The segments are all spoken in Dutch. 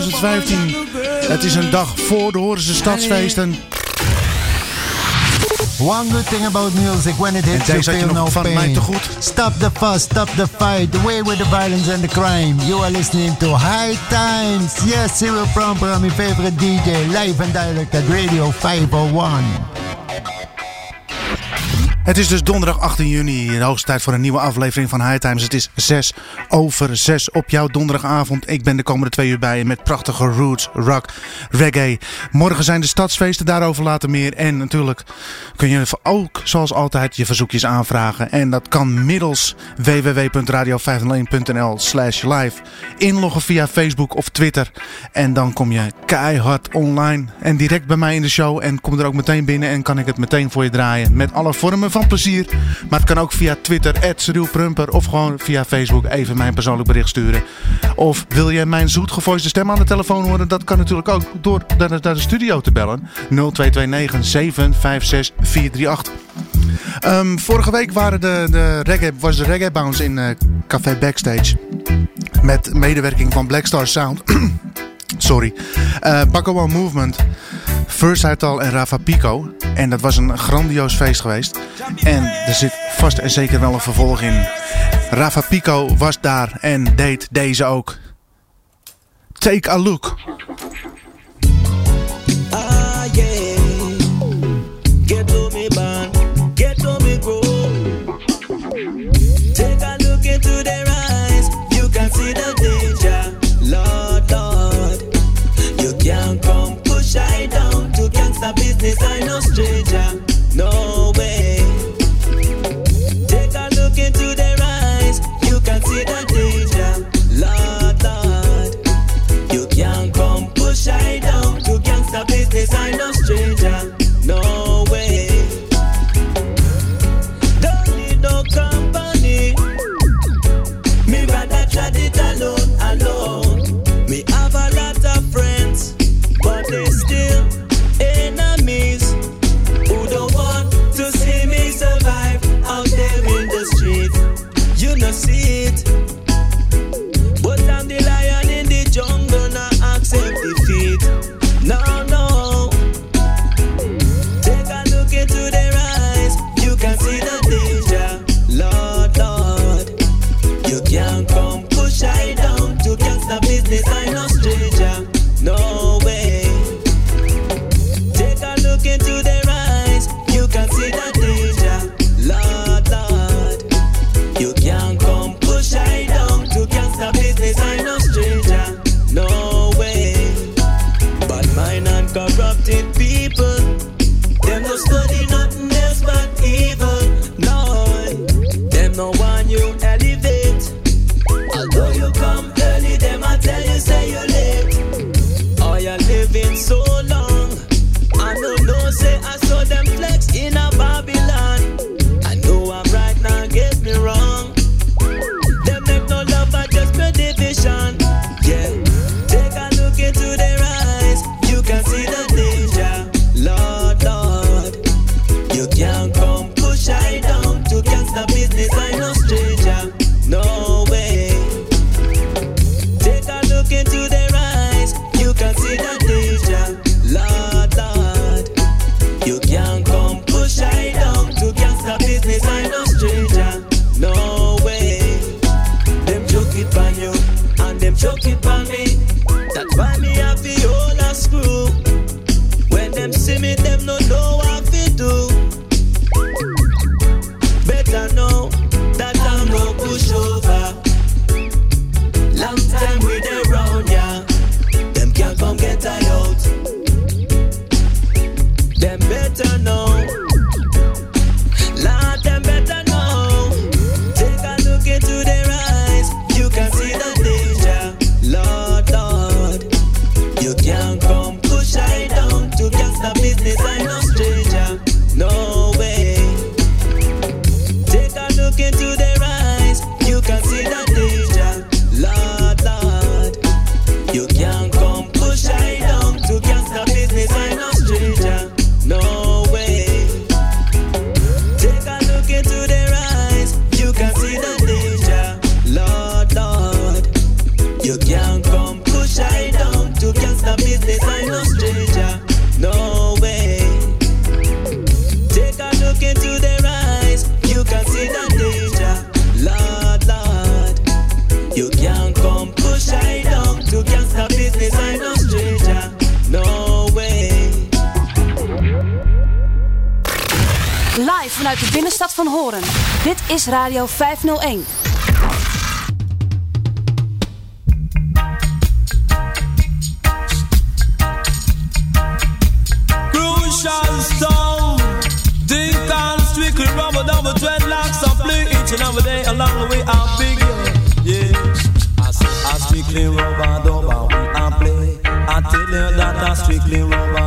2015. Het is een dag voor de Horense Stadsfeesten. One good thing about music, when it hits you feel no pain. Stop the fuss, stop the fight, away with the violence and the crime. You are listening to High Times. Yes, Cyril Promper, my favorite DJ, live and direct at Radio 501. Het is dus donderdag 18 juni, de hoogste tijd voor een nieuwe aflevering van High Times. Het is 6 over 6 op jouw donderdagavond. Ik ben de komende twee uur bij je met prachtige roots, rock, reggae. Morgen zijn de stadsfeesten, daarover later meer. En natuurlijk kun je ook, zoals altijd, je verzoekjes aanvragen. En dat kan middels www.radio501.nl slash live. Inloggen via Facebook of Twitter. En dan kom je keihard online en direct bij mij in de show. En kom er ook meteen binnen en kan ik het meteen voor je draaien. Met alle vormen van plezier. Maar het kan ook via Twitter, Prumper. Of gewoon via Facebook even mijn persoonlijk bericht sturen. Of wil je mijn zoetgevoiste stem aan de telefoon horen? Dat kan natuurlijk ook door naar de, studio te bellen. 0229 756 438. Um, vorige week waren de, de reggae, was de Reggae Bounce in uh, Café Backstage. Met medewerking van Blackstar Sound. Sorry. Uh, Movement. First Uital en Rafa Pico. En dat was een grandioos feest geweest. En er zit vast en zeker wel een vervolg in. Rafa Pico was daar en deed deze ook. Take a look. Esa no Radio 501. Crucial stone. Ding dong, strictly rubber, double dreadlocks. I'm blue each and every day along the way. I'll figure. Yeah. I, I strictly rubber, double, I play. I tell you that I strictly rubber.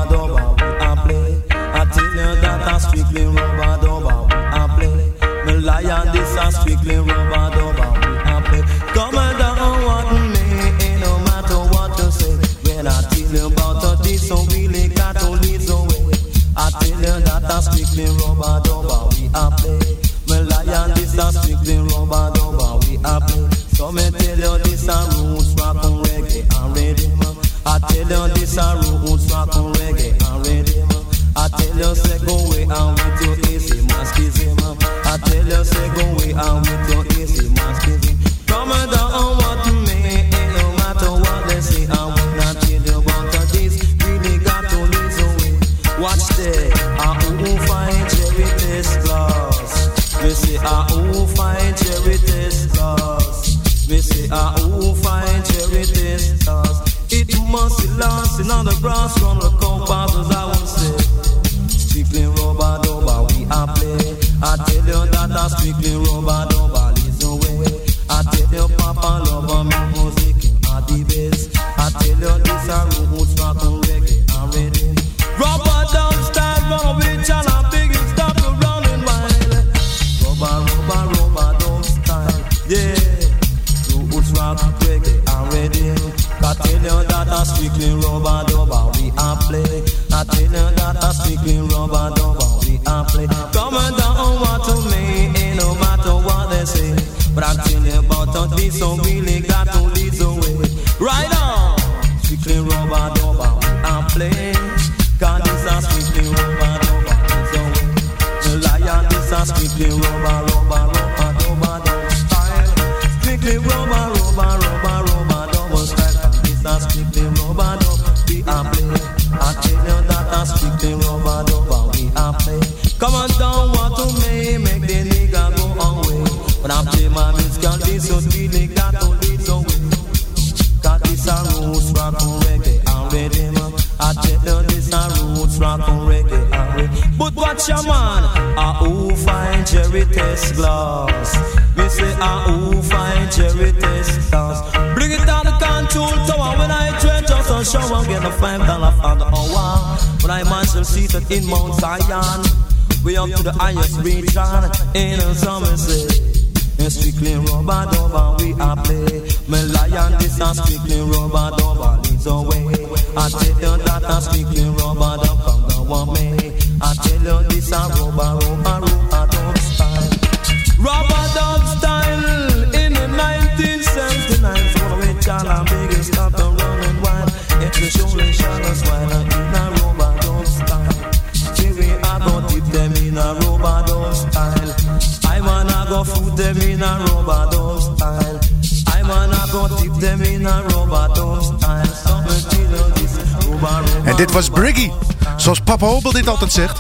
Hobel dit altijd zegt.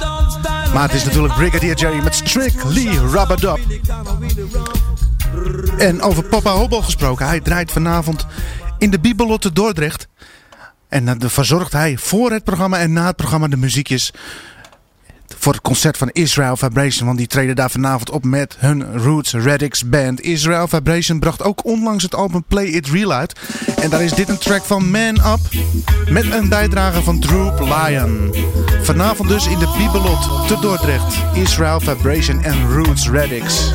Maar het is natuurlijk Brigadier Jerry met Strictly Rubber Dub. En over Papa Hobel gesproken. Hij draait vanavond in de Bibelotte Dordrecht. En dan verzorgt hij voor het programma en na het programma de muziekjes voor het concert van Israel Vibration. Want die treden daar vanavond op met hun Roots Radix Band. Israel Vibration bracht ook onlangs het album Play It Real uit. En daar is dit een track van Man Up met een bijdrage van Droop Lion. Vanavond dus in de Bibelot te Dordrecht. Israel Vibration en Roots Radix.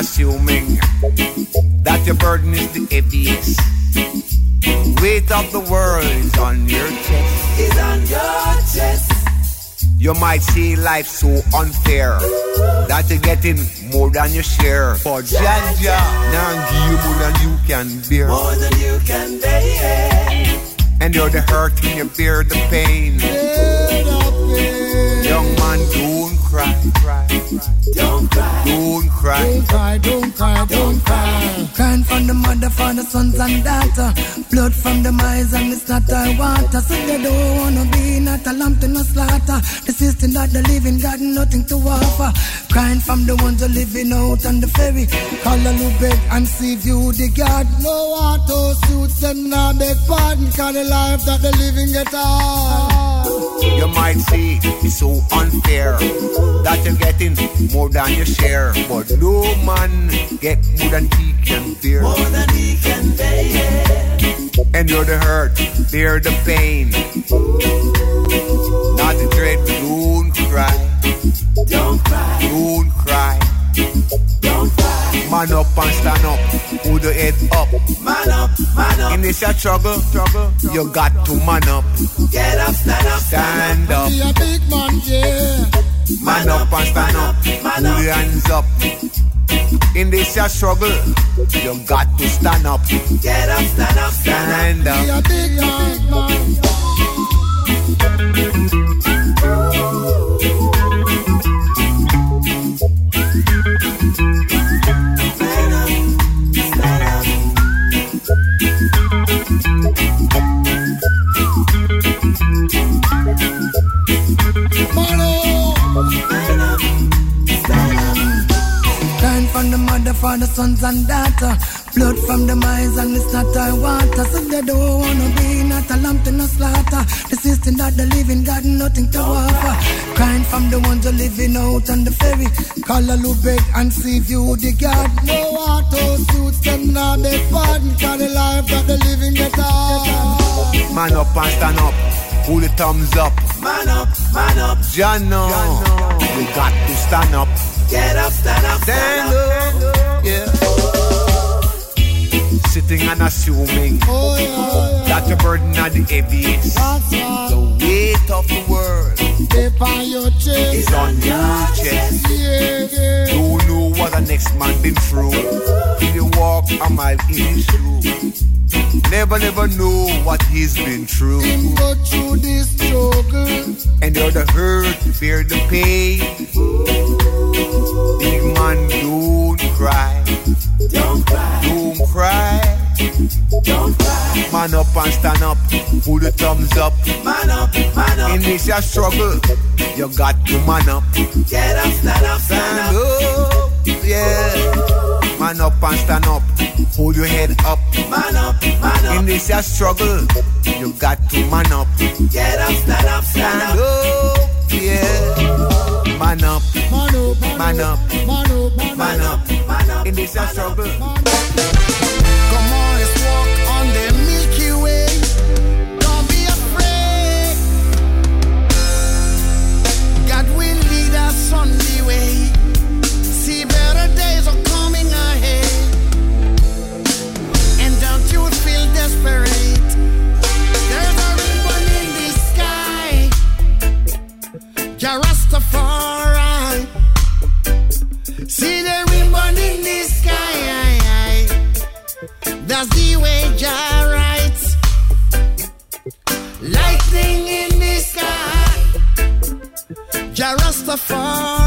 Assuming that your burden is the heaviest. Weight of the world is on your chest. Is on your chest. You might see life so unfair that you're getting more than you share. But Janja, now give you more than you can bear. More than you can bear. And you're the hurt and you bear the pain. Bear the pain. Young man, don't cry. cry. Don't cry. Don't cry. Don't cry. Don't cry. Don't cry. Crying from the mother, father, sons and daughter. Blood from the mice and it's not our water. So they don't wanna be not a lamb to no slaughter. The system that the living got nothing to offer. Crying from the ones who living out on the ferry. Call a little beg and see you the God. No auto suits and now beg pardon. Cause the life that the living get on. You might see it's so unfair that you're getting more than your share. But no man get more than he can bear. More than he can bear. Endure the hurt, bear the pain. Not the dread, don't cry. Don't cry. Don't cry. Don't cry. Man up and stand up. Hold your head up. Man up. Man up. In this your struggle, struggle, you got to man up. Get up. Stand up. Stand up. Be a big man, yeah. Man up and stand up. Man Hold your hands up. In this your struggle, you got to stand up. Get up. Stand up. Stand Be up. a big man. From the sons and daughter. Blood from the mines and it's not our water. So they don't wanna be not a lamb to no slaughter. The system that the living got nothing to offer. Crying from the ones who living out on the ferry. Call a little beg and see if you the God. No auto suits them now they pardon. Cause the life that the living get on. Man up and stand up. Pull the thumbs up. Man up, man up. John, no. You got to stand up. Get up, stand up, Stand up. Yeah. Sitting and assuming Oh yeah, that the burden of the heaviest. The weight of the world your is on your chest. Yeah, yeah. Don't know what the next man been through. Till you walk a mile in his shoe. Never, never know what he's been through. Him go through this struggle. Endure the hurt, bear the pain. Big man, don't cry. Don't cry, Don't cry. don't cry. Man up and stand up. Pull the thumbs up. Man up, man up. In this your struggle, you got to man up. Get up, stand up, stand Stand up. up, yeah. Man up and stand up. Hold your head up. Man up, man up. In this your struggle, you got to man up. Get up, stand up, stand Stand up. up, yeah. Man up, Man up, man up, man up, man up. man up. In this your struggle. afar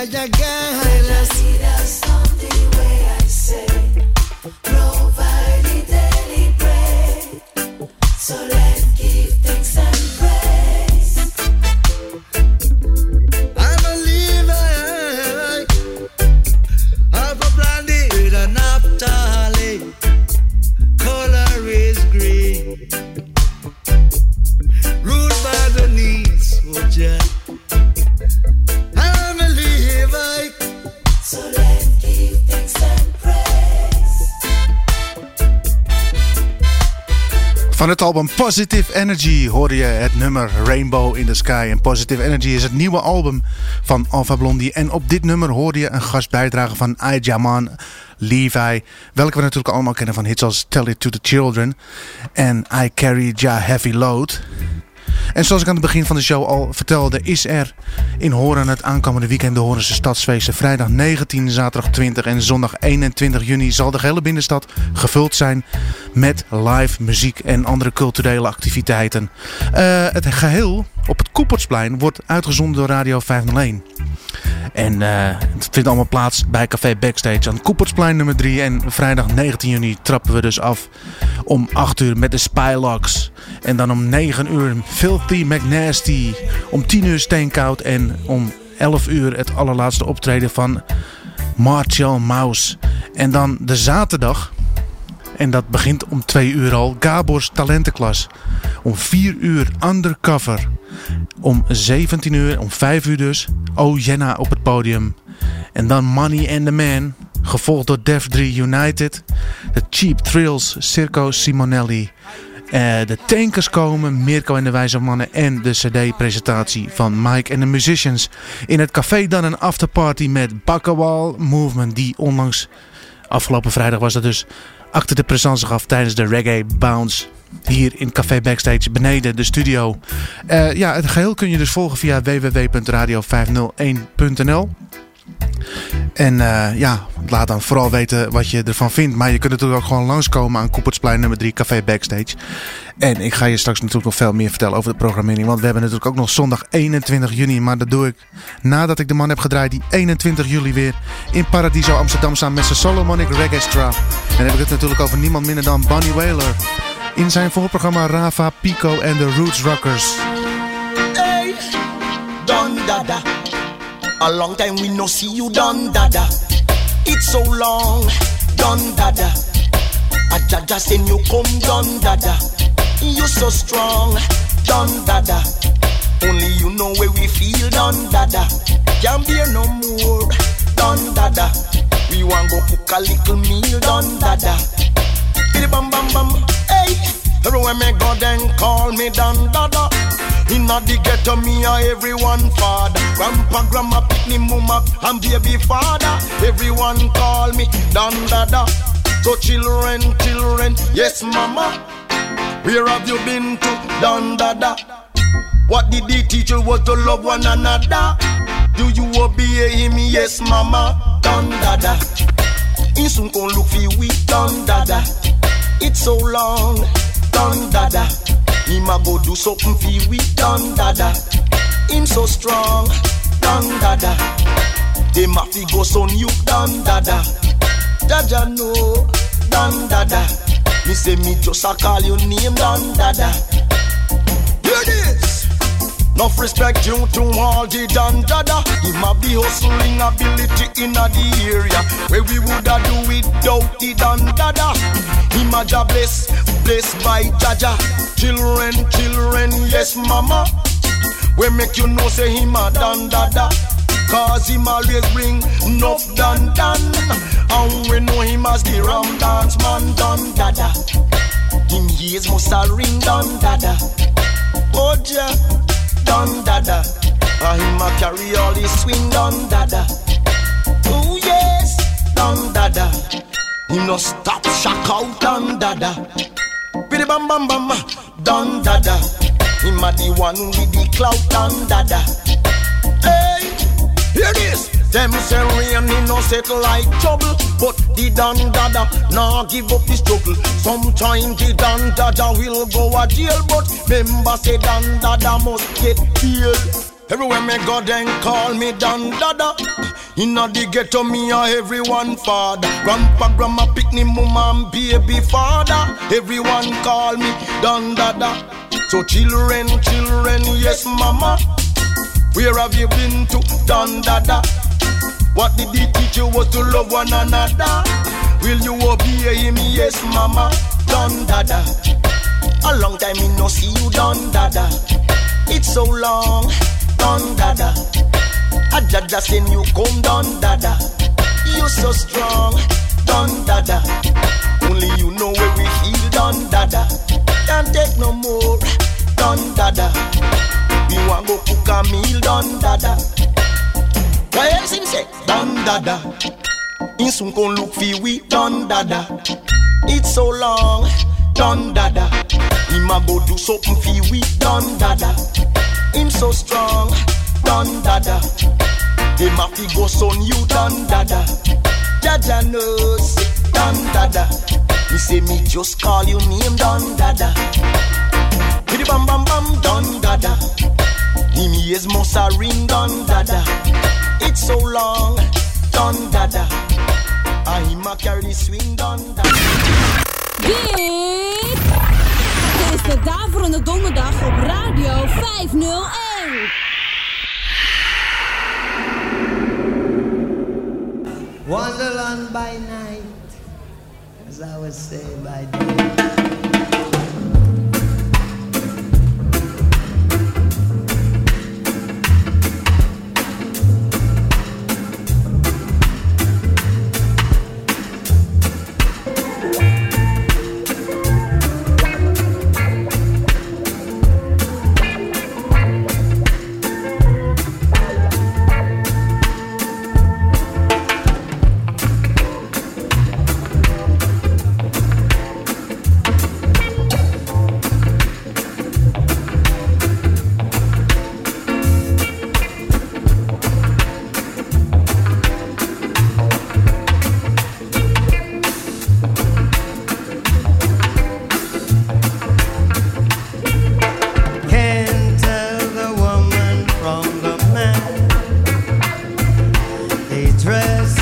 haya ganas. Het album Positive Energy hoorde je het nummer Rainbow in the Sky. En Positive Energy is het nieuwe album van Alpha Blondie. En op dit nummer hoorde je een gastbijdrage van Jaman Levi. Welke we natuurlijk allemaal kennen van hits als Tell It To The Children. En I Carry Ja Heavy Load. En zoals ik aan het begin van de show al vertelde, is er in Horen het aankomende weekend de Horense Stadsfeesten. Vrijdag 19, zaterdag 20 en zondag 21 juni zal de gehele binnenstad gevuld zijn met live muziek en andere culturele activiteiten. Eh, het geheel op het Koepertsplein wordt uitgezonden door Radio 501. En eh, het vindt allemaal plaats bij Café Backstage aan Koepertsplein nummer 3. En vrijdag 19 juni trappen we dus af om 8 uur met de Spylocks. En dan om 9 uur Filthy McNasty. Om 10 uur Steenkoud. En om 11 uur het allerlaatste optreden van Marshall Mouse. En dan de zaterdag. En dat begint om 2 uur al. Gabor's Talentenklas. Om 4 uur Undercover. Om 17 uur, om 5 uur dus. Oh Jenna op het podium. En dan Money and the Man. Gevolgd door Def 3 United. De Cheap Thrills, Circo Simonelli. Eh, de Tankers komen, Mirko en de Wijze Mannen en de cd-presentatie van Mike en de Musicians. In het café dan een afterparty met Bakkewal Movement, die onlangs, afgelopen vrijdag was dat dus, achter de présence gaf tijdens de Reggae Bounce. Hier in Café Backstage beneden de studio. Eh, ja, het geheel kun je dus volgen via www.radio501.nl. En eh, ja, laat dan vooral weten wat je ervan vindt. Maar je kunt natuurlijk ook gewoon langskomen aan Koepertsplein nummer 3, Café Backstage. En ik ga je straks natuurlijk nog veel meer vertellen over de programmering. Want we hebben natuurlijk ook nog zondag 21 juni. Maar dat doe ik nadat ik de man heb gedraaid die 21 juli weer in Paradiso Amsterdam staan met zijn Solomonic Reggae En dan heb ik het natuurlijk over niemand minder dan Bonnie Whaler. In zijn voorprogramma Rava, Pico en de Roots Rockers. A long time we no see you, Don Dada. It's so long, Don Dada. A Jaja send you come, Don Dada. You so strong, Don Dada. Only you know where we feel, Don Dada. Can't bear no more, Don Dada. We want go cook a little meal, Don Dada. Bam bam bam, hey. Everywhere me go, then call me Don Dada. Inna the ghetto, me a everyone father. Grandpa, grandma, pick me mama, and baby father. Everyone call me Don Dada. So children, children, yes mama. Where have you been to, Don Dada? What did the teacher was to love one another? Do you obey him? Yes, mama. Don Dada. Soon gon' look for we, Don Dada. It's so long, Don Dada. Him a go do something fi we, Don Dada. Him so strong, Don Dada. Them a go son you, Don Dada. Dada no, Don Dada. Me say me just a call your name, Don Dada. Hear this. Enough respect due to all the dan dada. Him a be hustling ability in the area where we woulda do without the dan dada. Him a ja bless, blessed by Jaja. Children, children, yes mama. We make you know say him a dan dada. Cause him always bring enough dan dan. And we know him as the ram dance man dan dada. Him ears must a ring dan dada. Oh yeah, dan dada. Ah, and him a carry all the swing dan dada. Oh yes, dan dada. He no stop shock out dan dada. Bidi bam bam bam, ah, dan dada. Him a the one with the clout dan dada. Hey, hear this. Them say rain in no settle like trouble, but the dan dada nah give up the struggle. Sometime the dan dada will go a jail, but member say dan dada must get killed. Everywhere me go, then call me Dan Dada. Inna the ghetto, me a everyone father. Grandpa, grandma, picnic, mama, and baby father. Everyone call me Dan Dada. So children, children, yes mama. Where have you been to, Dan Dada? What did he teach you was to love one another? Will you obey him? Yes, mama. Don Dada. A long time me no see you, Don Dada. It's so long, Don Dada. I just seen you come, Don Dada. You so strong, Don Dada. Only you know where we feel, Don Dada. Can't take no more, Don Dada. We want go cook a meal, Don Dada. Why else him say Don Dada? In soon come look fi we Don Dada. It's so long, Don Dada. Him a go do something fi we Don Dada. Him so strong, Don Dada. Him a fi go son you Don Dada. Jaja knows Don Dada. Me say me just call you name Don Dada. Bidi bam bam bam Don Dada. Him ears must a ring Don Dada. It's so long, Don Dada. I him a carry the swing Don Dada. Dit is de Daverende Donderdag op Radio 501. Wonderland by night, as I would say by day.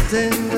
pretending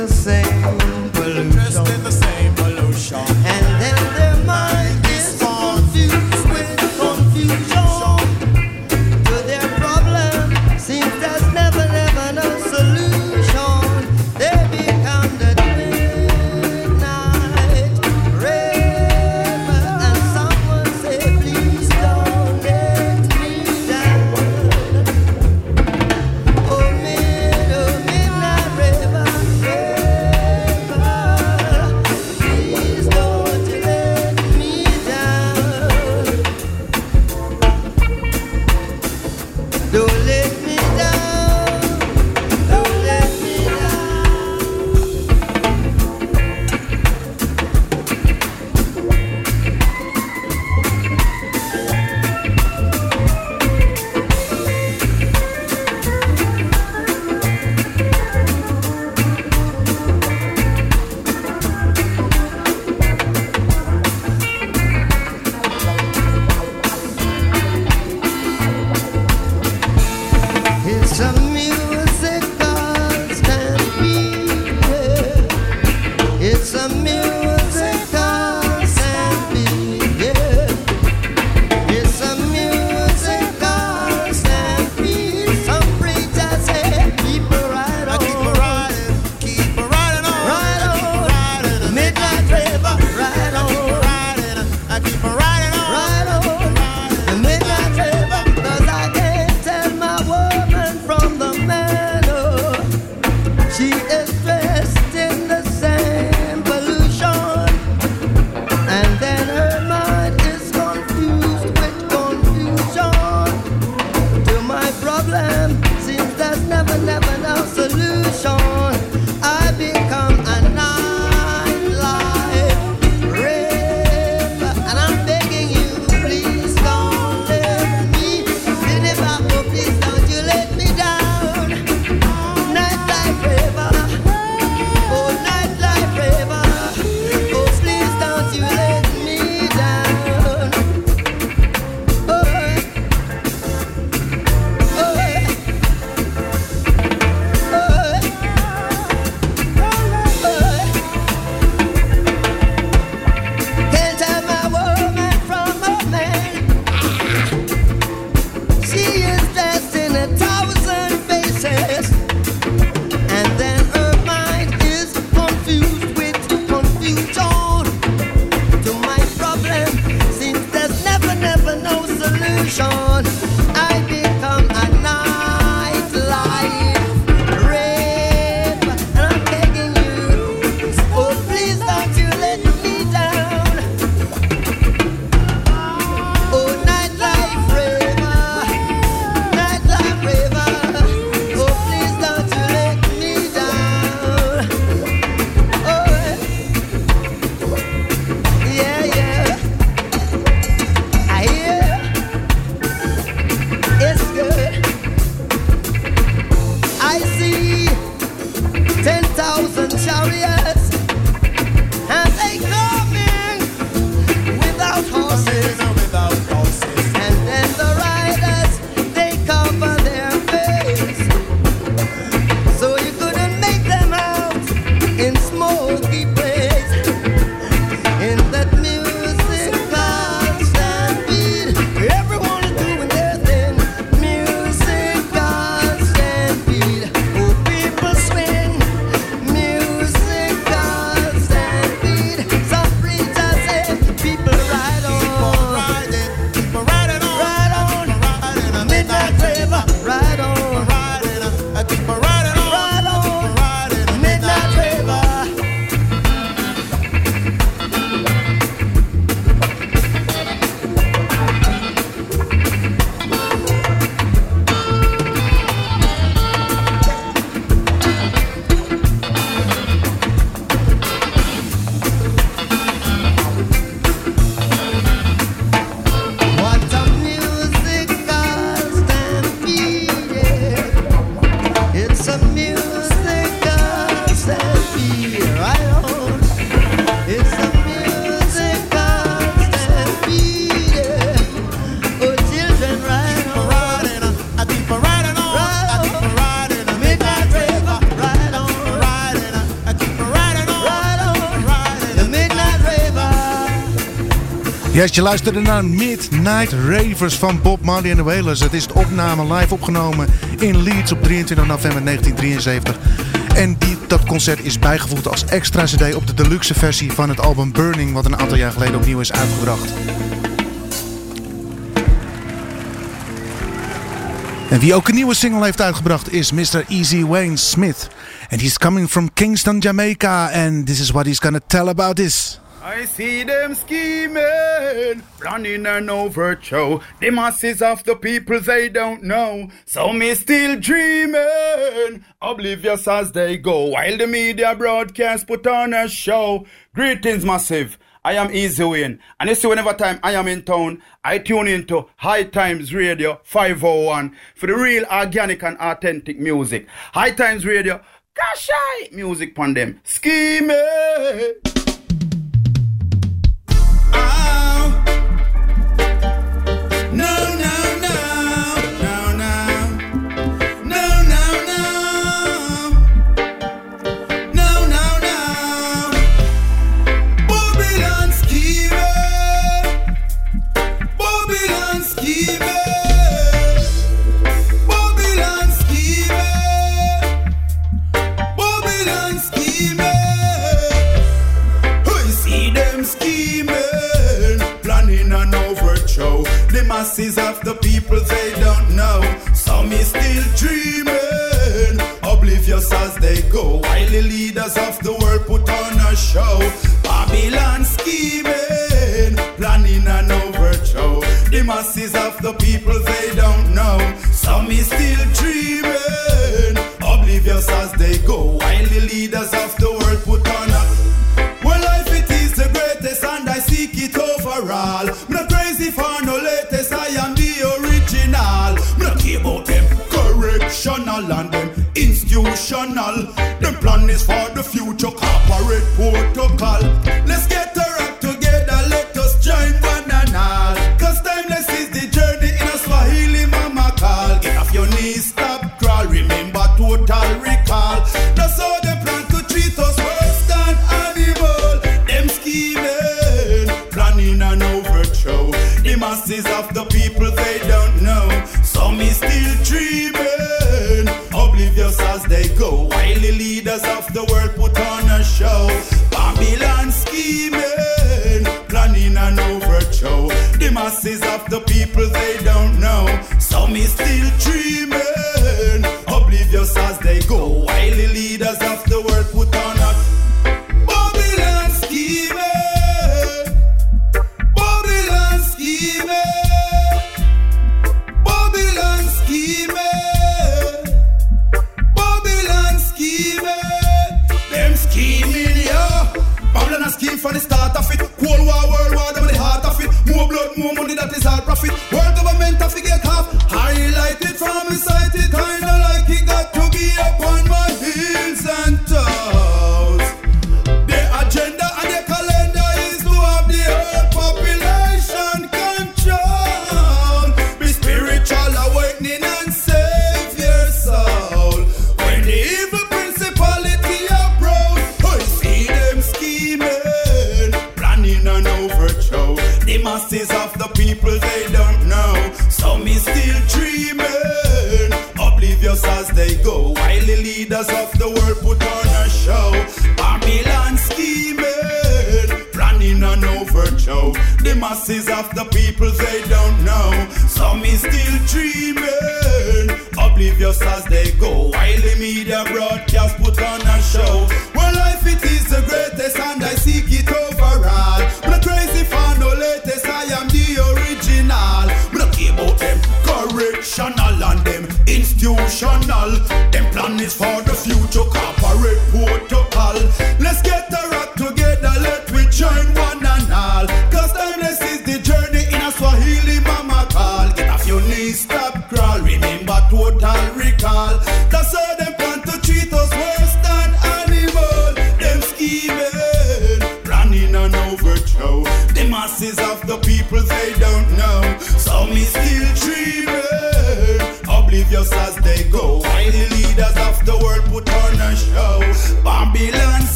Yes, je luisterde naar Midnight Ravers van Bob Marley en de Wailers. Het is de opname live opgenomen in Leeds op 23 november 1973. En die, dat concert is bijgevoegd als extra cd op de deluxe versie van het album Burning... wat een aantal jaar geleden opnieuw is uitgebracht. En wie ook een nieuwe single heeft uitgebracht is Mr. Easy Wayne Smith. And he's coming from Kingston, Jamaica. And this is what he's gonna tell about this. I see them scheming, planning an overthrow. The masses of the people they don't know. So me still dreaming, oblivious as they go. While the media broadcast put on a show. Greetings, massive. I am Easy Wayne. And you see, whenever time I am in town, I tune into High Times Radio 501 for the real organic and authentic music. High Times Radio, gosh, music pon them. Scheming. masses of the people they don't know. Some is still dreaming, oblivious as they go. While the leaders of the world put on a show, Babylon scheming, planning an overthrow. The masses of the people they don't know. Some is still dreaming, oblivious as they go. While the leaders of the world put on a well, life it is the greatest, and I seek it overall. Not crazy for no. and them institutional. The plan is for the future corporate protocol.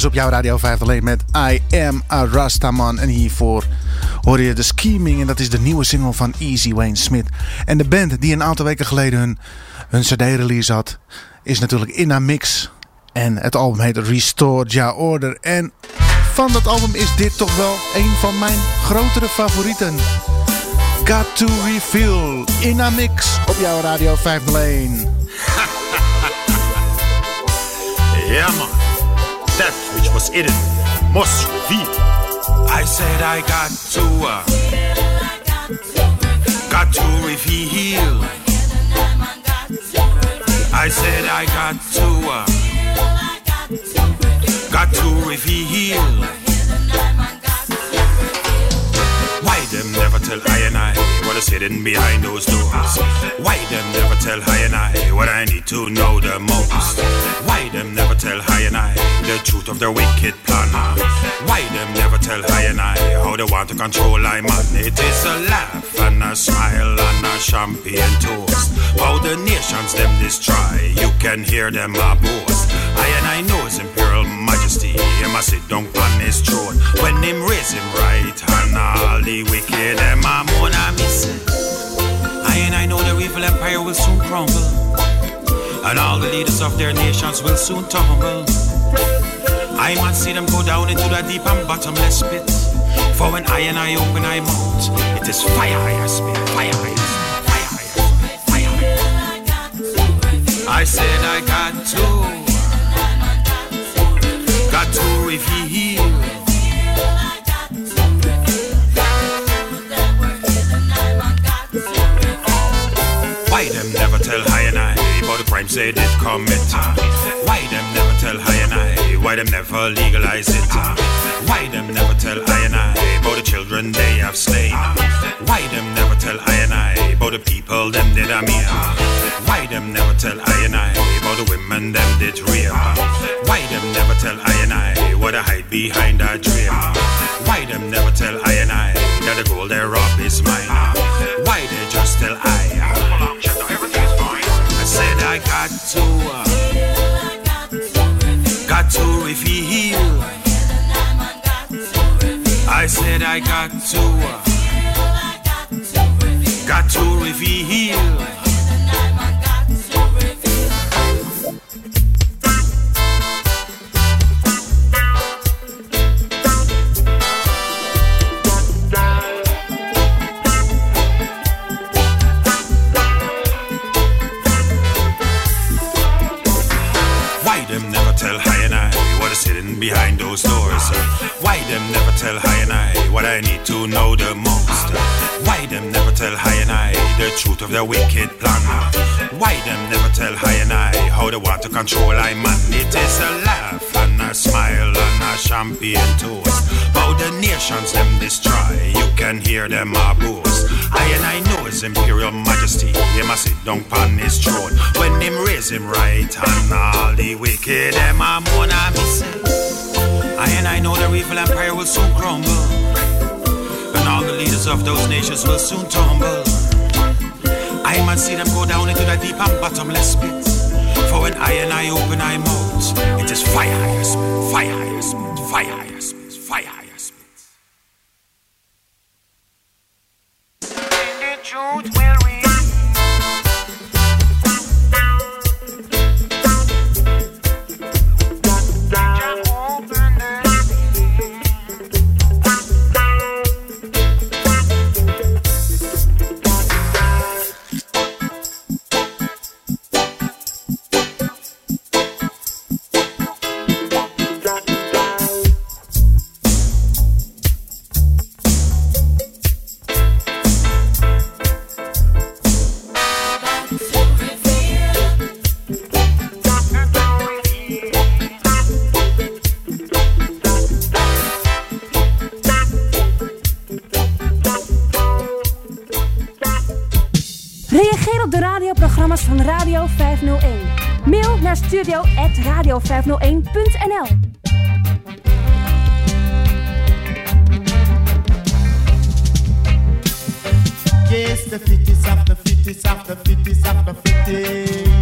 Moses op jouw Radio 5 alleen met I Am a Rastaman. En hiervoor hoor je de Scheming en dat is de nieuwe single van Easy Wayne Smith. En de band die een aantal weken geleden hun, hun cd-release had, is natuurlijk In a Mix. En het album heet Restore Ja Order. En van dat album is dit toch wel een van mijn grotere favorieten. Got to Reveal In a Mix op jouw Radio 501. ja man. Was hidden must reveal. I said I got to, uh, got to reveal. I said I got to, uh, got to reveal. Tell I and I what is hidden behind those doors? Why them never tell I and I what I need to know the most? Why them never tell I and I the truth of their wicked plan? Why them never tell I and I how they want to control I man? It is a laugh and a smile and a champagne toast. How the nations them destroy, you can hear them a boast. I and I know his imperial majesty, he must sit down on his throne. When him raise him right hand, all the wicked them a moan and miss it. I and I know the evil empire will soon crumble, and all the leaders of their nations will soon tumble. I must see them go down into the deep and bottomless pit. For when I and I open I mouth, it is fire I spit, fire I spit. I said I got to crimes they did commit? Why them never tell I and I why them never legalize it? Why them never tell I and I about the children they have slain? Why them never tell I and I about the people them did a mean? Why them never tell I and I about the women them did rape? Why them never tell I and I what I hide behind a dream? Why them never tell I and I that the gold they rob is mine? Why they just tell I? Said I got to, uh, got to reveal. I said I got to, uh, got to reveal. Behind those doors? Why them never tell high and I what I need to know the most? Why them never tell high and I the truth of their wicked plan? Why them never tell high and I how they want to control I man? It is a laugh and a smile and a champagne toast. How the nations them destroy, you can hear them a boast. I and I know his imperial majesty, he must sit down upon his throne. When him raise him right hand, all the wicked them a moan and miss I and I know the evil empire will soon crumble, and all the leaders of those nations will soon tumble. I must see them go down into the deep and bottomless pit. For when I and I open my mouth, it is fire, fire, fire. radio501.nl Yes, the fittest of the fittest of the fittest of the fittest.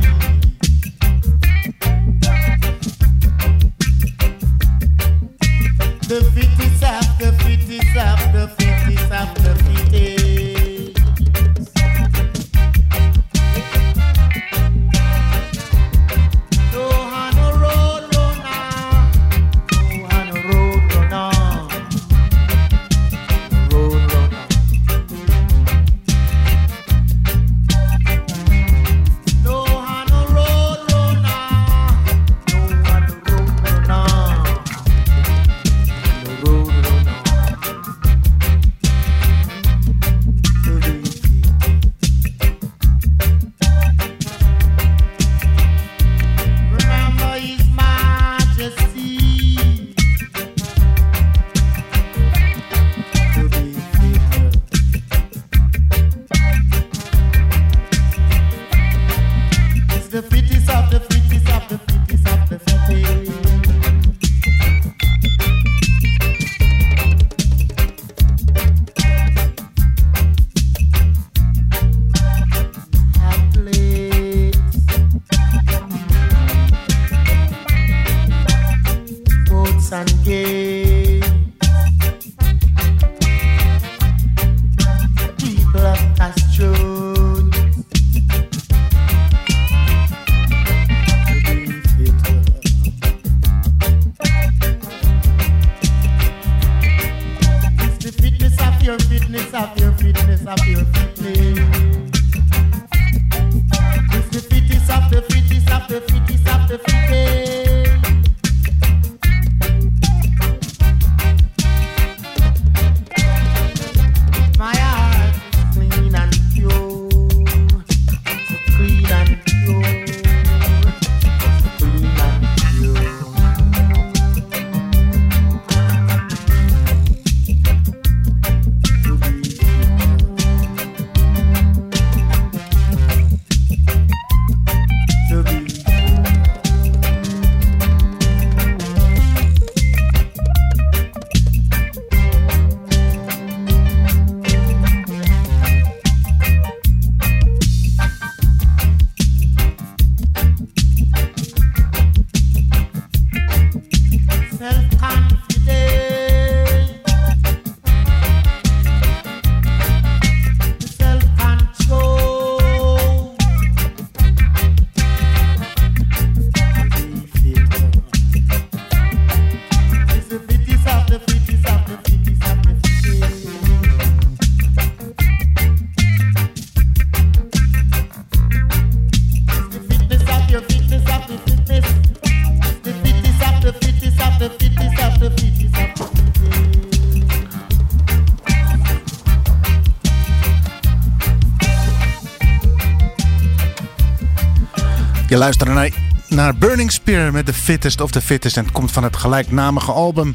Je luistert naar, Burning Spear met The Fittest of the Fittest. En het komt van het gelijknamige album.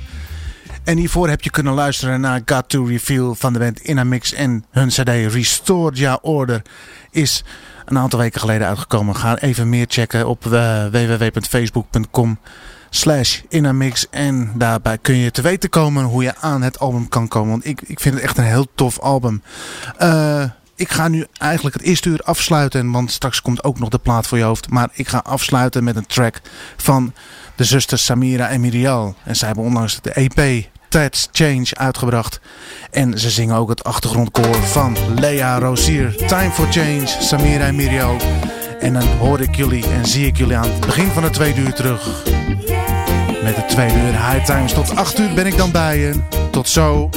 En hiervoor heb je kunnen luisteren naar Got to Reveal van de band Inamix. En hun cd Restored Ja Order is een aantal weken geleden uitgekomen. Ga even meer checken op uh, www.facebook.com slash Inamix. En daarbij kun je te weten komen hoe je aan het album kan komen. Want ik, ik vind het echt een heel tof album. Uh, ik ga nu eigenlijk het eerste uur afsluiten. Want straks komt ook nog de plaat voor je hoofd. Maar ik ga afsluiten met een track van de zusters Samira en Mirial. En zij hebben onlangs de EP That's Change uitgebracht. En ze zingen ook het achtergrondkoor van Lea Rosier. Time for Change, Samira en Mirial. En dan hoor ik jullie en zie ik jullie aan het begin van de tweede uur terug. Met de tweede uur High Times. Tot 8 uur ben ik dan bij je. Tot zo.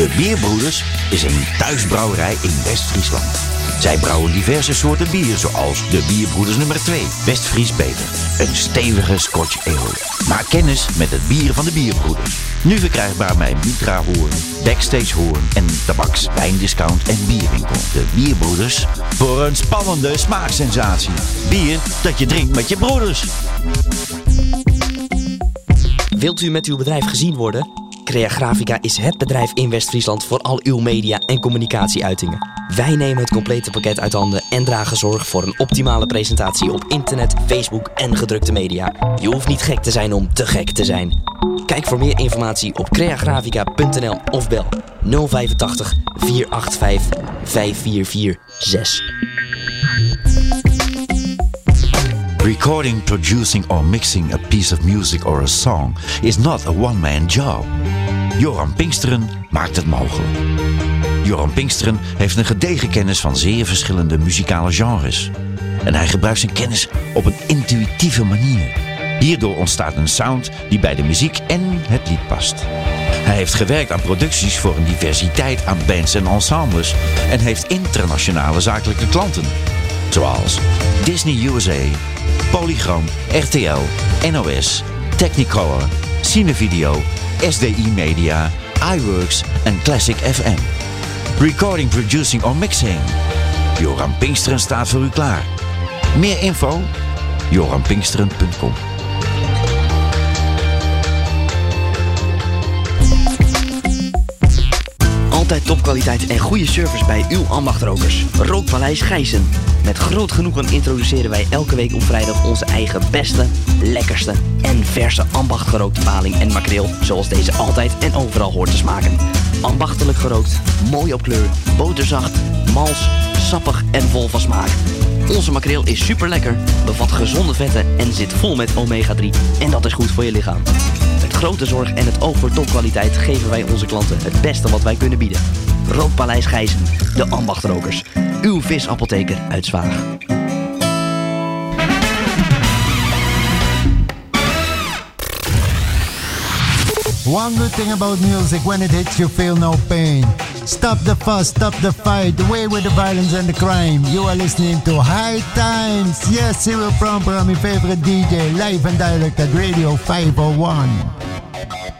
De Bierbroeders is een thuisbrouwerij in West-Friesland. Zij brouwen diverse soorten bier, zoals de Bierbroeders nummer 2, Westfries Beter. Een stevige Scotch Ale. Maak kennis met het bier van de Bierbroeders. Nu verkrijgbaar bij Mitra Hoorn, Backstage Hoorn en tabaks, wijndiscount en bierwinkel. De Bierbroeders voor een spannende smaaksensatie. Bier dat je drinkt met je broeders. Wilt u met uw bedrijf gezien worden? Crea Grafica is het bedrijf in West-Friesland voor al uw media- en communicatieuitingen. Wij nemen het complete pakket uit handen en dragen zorg voor een optimale presentatie op internet, Facebook en gedrukte media. Je hoeft niet gek te zijn om te gek te zijn. Kijk voor meer informatie op creagrafica.nl of bel 085 485 5446. Recording, producing or mixing a piece of music or a song is not a one-man job. Joram Pinksteren maakt het mogelijk. Joram Pinksteren heeft een gedegen kennis van zeer verschillende muzikale genres. En hij gebruikt zijn kennis op een intuïtieve manier. Hierdoor ontstaat een sound die bij de muziek en het lied past. Hij heeft gewerkt aan producties voor een diversiteit aan bands en ensembles en heeft internationale zakelijke klanten. Zoals Disney USA, Polygram, RTL, NOS, Technicolor, Cinevideo, SDI Media, iWorks en Classic FM. Recording, producing or mixing. Joram Pinksteren staat voor u klaar. Meer info? jorampinksteren.com Altijd topkwaliteit en goede service bij uw ambachtrokers. Rookpaleis Gijzen. Met groot genoegen introduceren wij elke week op vrijdag onze eigen beste, lekkerste en verse ambachtgerookte paling en makreel. Zoals deze altijd en overal hoort te smaken. Ambachtelijk gerookt, mooi op kleur, boterzacht, mals, sappig en vol van smaak. Onze makreel is super lekker, bevat gezonde vetten en zit vol met omega-3. En dat is goed voor je lichaam. Met grote zorg en het oog voor topkwaliteit geven wij onze klanten het beste wat wij kunnen bieden. Rookpaleis Gijzen, de ambachtrokers. Uw visapotheker uit Zwaag. One good thing about music, when it hits you feel no pain. Stop the fuss, stop the fight, away with the violence and the crime. You are listening to High Times. Yes, Cyril Promper, my favorite DJ, live and direct at Radio 501.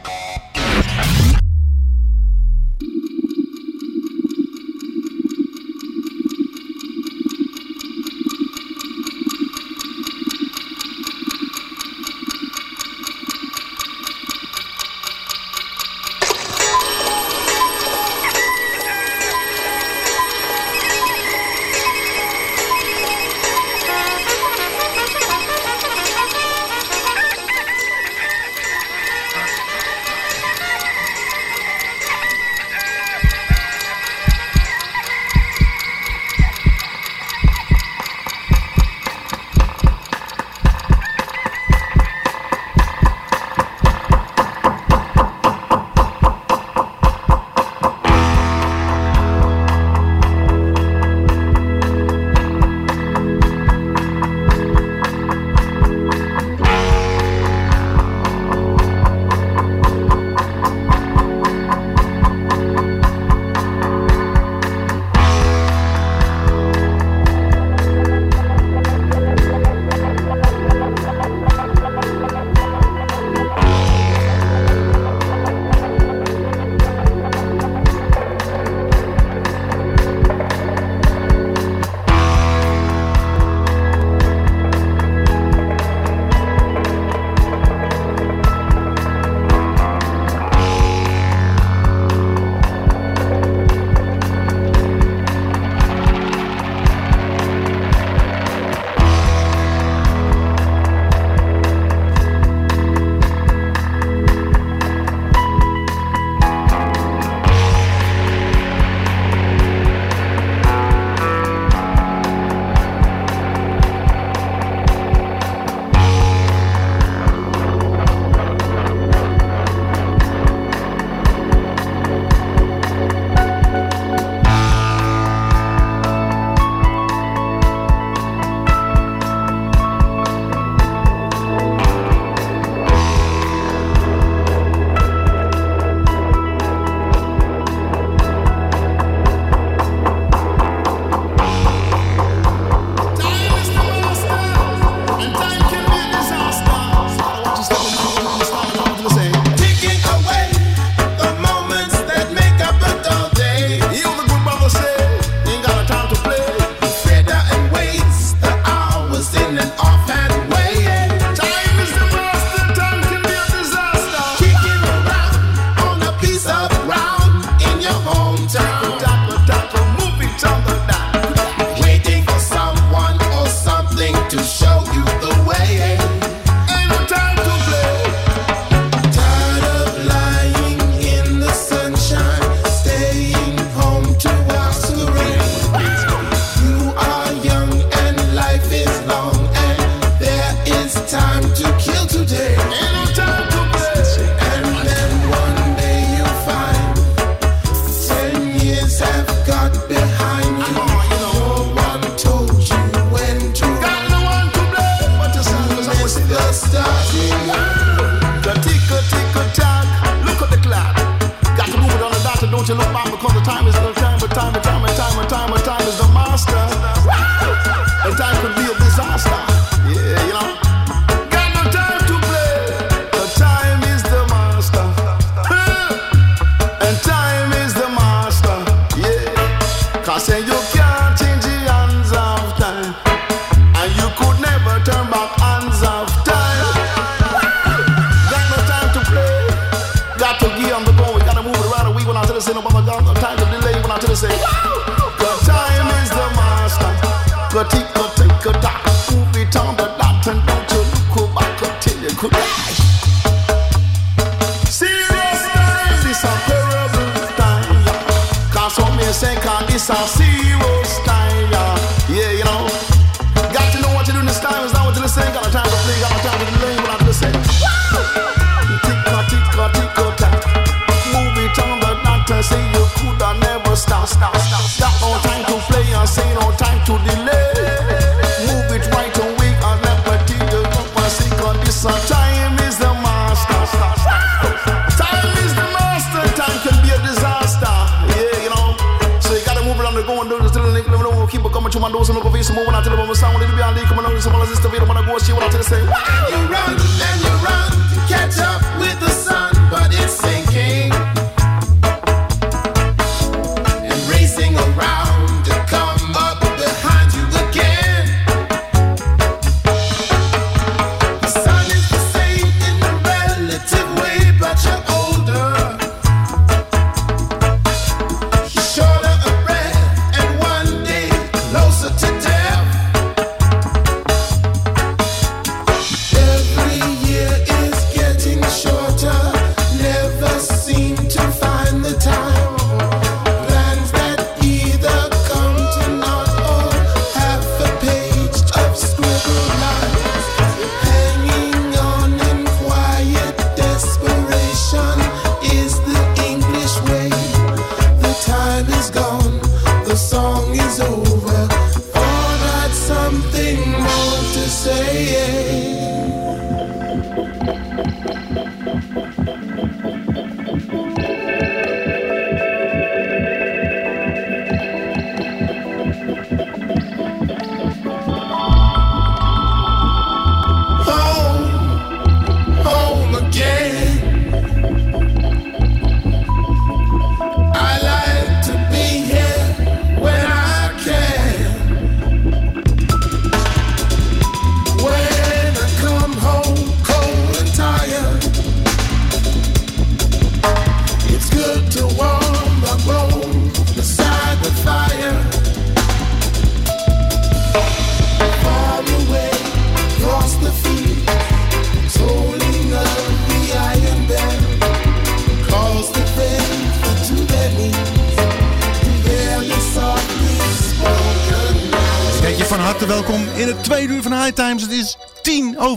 come with you and do some look for some more when I tell you what my sound, when it be on the come along, some other sister, we don't wanna go, she wanna tell you say! And you run, and you run, catch up with the sun, but it's sinking.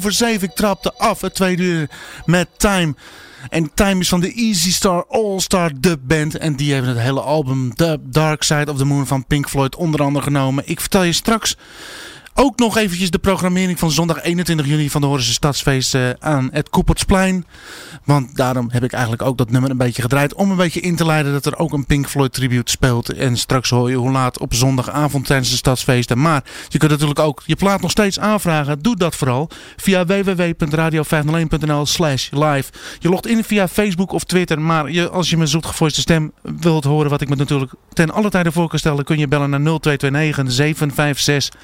Over zeven. Ik trapte af het tweede uur met Time. En Time is van de Easy Star All Star Dub Band. En die hebben het hele album The Dark Side of the Moon van Pink Floyd onder andere genomen. Ik vertel je straks ook nog eventjes de programmering van zondag 21 juni van de Horense Stadsfeest aan het Koepertsplein. Want daarom heb ik eigenlijk ook dat nummer een beetje gedraaid. Om een beetje in te leiden dat er ook een Pink Floyd tribute speelt. En straks hoor je hoe laat op zondagavond tijdens de stadsfeesten. Maar je kunt natuurlijk ook je plaat nog steeds aanvragen. Doe dat vooral via www.radio501.nl slash live. Je logt in via Facebook of Twitter. Maar je, als je mijn zoetgevoiste stem wilt horen wat ik me natuurlijk ten alle tijde voor kan stellen. Kun je bellen naar 0229 756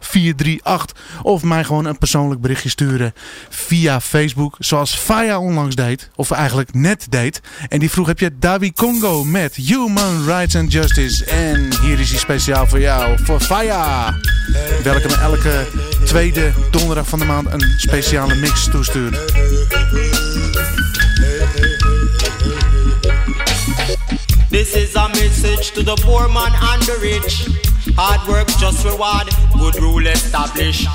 438. Of mij gewoon een persoonlijk berichtje sturen via Facebook. Zoals Faya onlangs Of eigenlijk net deed. En die vroeg heb je Davi Congo met Human Rights and Justice. En hier is hij speciaal voor jou. Voor Faya. Welke me elke tweede donderdag van de maand een speciale mix toestuurt. This is a message to the poor man and the rich. Hard work just reward, good rule established.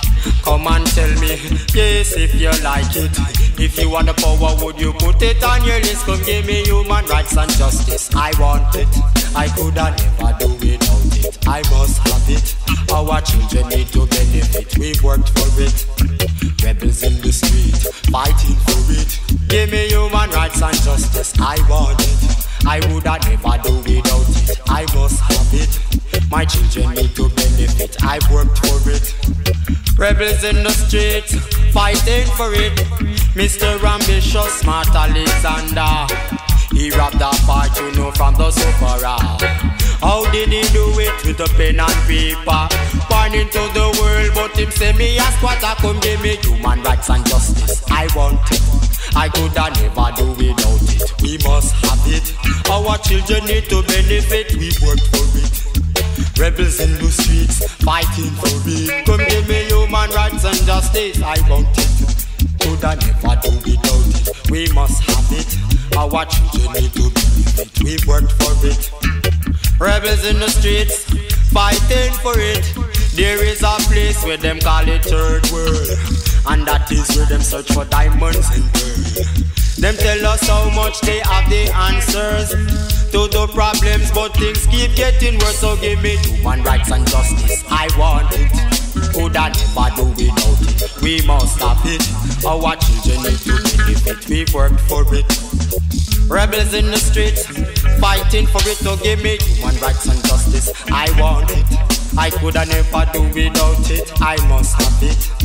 Come and tell me, yes, if you like it. If you want the power, would you put it on your list? Come give me human rights and justice. I want it, I could have never do without it. I must have it. Our children need to benefit. We worked for it. Rebels in the street, fighting for it. Give me human rights and justice. I want it. I would have never do without it. I must have it. My children need to benefit. I've worked for it. Rebels in the street, fighting for it. Mr. Ambitious, Smart Alexander. He robbed a part, you know, from the sufferer. How did he do it with a pen and paper? Born into the world, but him say me ask what I come give me human rights and justice. I want it. I coulda never do without it. We must have it. Our children need to benefit. We work for it. Rebels in the streets fighting for it. Come give me human rights and justice. I want it. Coulda never do without it. We must have it. Our children need to benefit. We worked for it. Rebels in the streets fighting for it. There is a place where them call it third world, and that is where them search for diamonds and pearl. Them tell us how much they have the answers to the problems, but things keep getting worse. So give me human rights and justice. I want it. Coulda never do without it. We must have it. Our children need to benefit. We worked for it. Rebels in the streets fighting for it. So give me human rights and justice. I want it. I coulda never do without it. I must have it.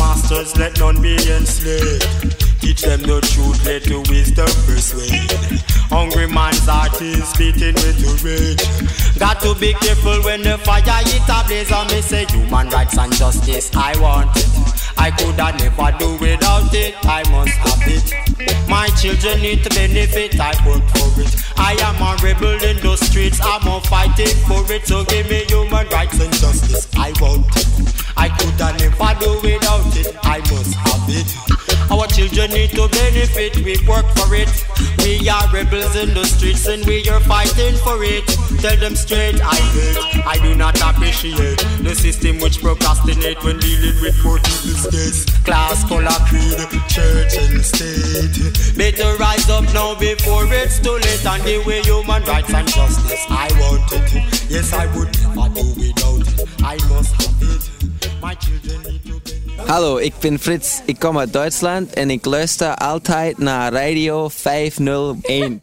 masters, let none be enslaved. Teach them the truth, let the wisdom persuade. Hungry man's heart is beating with the rage. Got to be careful when the fire hit a blaze. I may say human rights and justice, I want it. I coulda never do without it. I must have it. My children need to benefit. I work for it. I am a rebel in the streets. I'm a fighting for it. So give me human rights and justice. I want it. I coulda never do without it. I must have it. Our children need to benefit. We work for it. We are rebels in the streets and we are fighting for it. Tell them straight, I hate. I do not appreciate the system which procrastinate when dealing with poor people's case. Class, color, creed, church and state. Better rise up now before it's too late and give away human rights and justice. I want it. Yes, I would never do without it. I must have it. Hallo, ik ben Frits. Ik kom uit Duitsland en ik luister altijd naar Radio 501.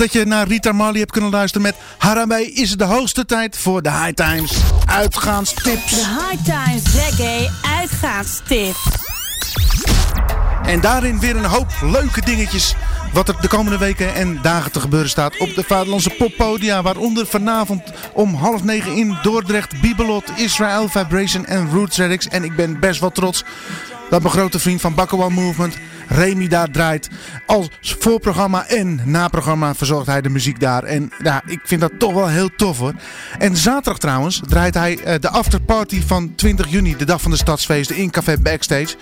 Nadat je naar Rita Marley hebt kunnen luisteren met Harambe, is het de hoogste tijd voor de High Times uitgaanstips. De High Times Reggae uitgaanstip. En daarin weer een hoop leuke dingetjes. Wat er de komende weken en dagen te gebeuren staat op de Vaderlandse poppodia. Waaronder vanavond om half negen in Dordrecht, Bibelot, Israel Vibration en Roots Redix. En ik ben best wel trots dat mijn grote vriend van Bakkerwal Movement, Remy, daar draait. Als voorprogramma en naprogramma verzorgt hij de muziek daar. En ja, ik vind dat toch wel heel tof hoor. En zaterdag trouwens draait hij eh, de afterparty van 20 juni, de dag van de stadsfeesten, in Café Backstage.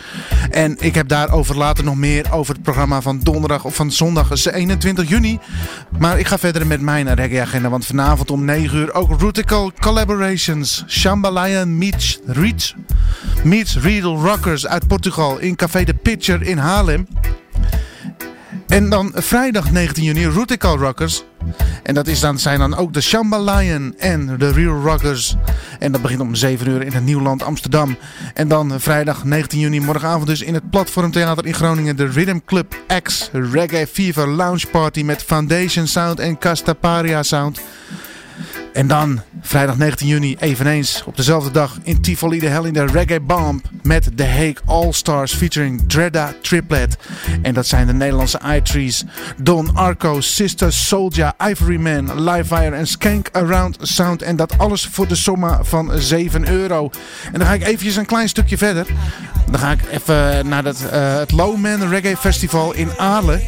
En ik heb daarover later nog meer over het programma van donderdag of van zondag is 21 juni. Maar ik ga verder met mijn reggae-agenda, want vanavond om 9 uur ook Rutical Collaborations. Shambalaya meets Reach meets Riedel Rockers uit Portugal in Café de Pitcher in Haarlem. En dan vrijdag 19 juni Rutical Rockers. En dat is dan, zijn dan ook de Shamba Lion en de Real Rockers. En dat begint om 7 uur in het Nieuwland Amsterdam. En dan vrijdag 19 juni morgenavond dus in het Platformtheater in Groningen. De Rhythm Club X Reggae Fever Lounge Party met Foundation Sound en Castaparia Sound. En dan vrijdag 19 juni eveneens op dezelfde dag in Tivoli de Hell in de Reggae Bomb met The Hague All Stars featuring Dredda Triplet. En dat zijn de Nederlandse i-trees Don Arco, Sister Soldier, Ivory Man, Livewire en Skank Around Sound. En dat alles voor de somma van 7 euro. En dan ga ik eventjes een klein stukje verder. Dan ga ik even naar dat, eh, het Lowman Reggae Festival in Aalen.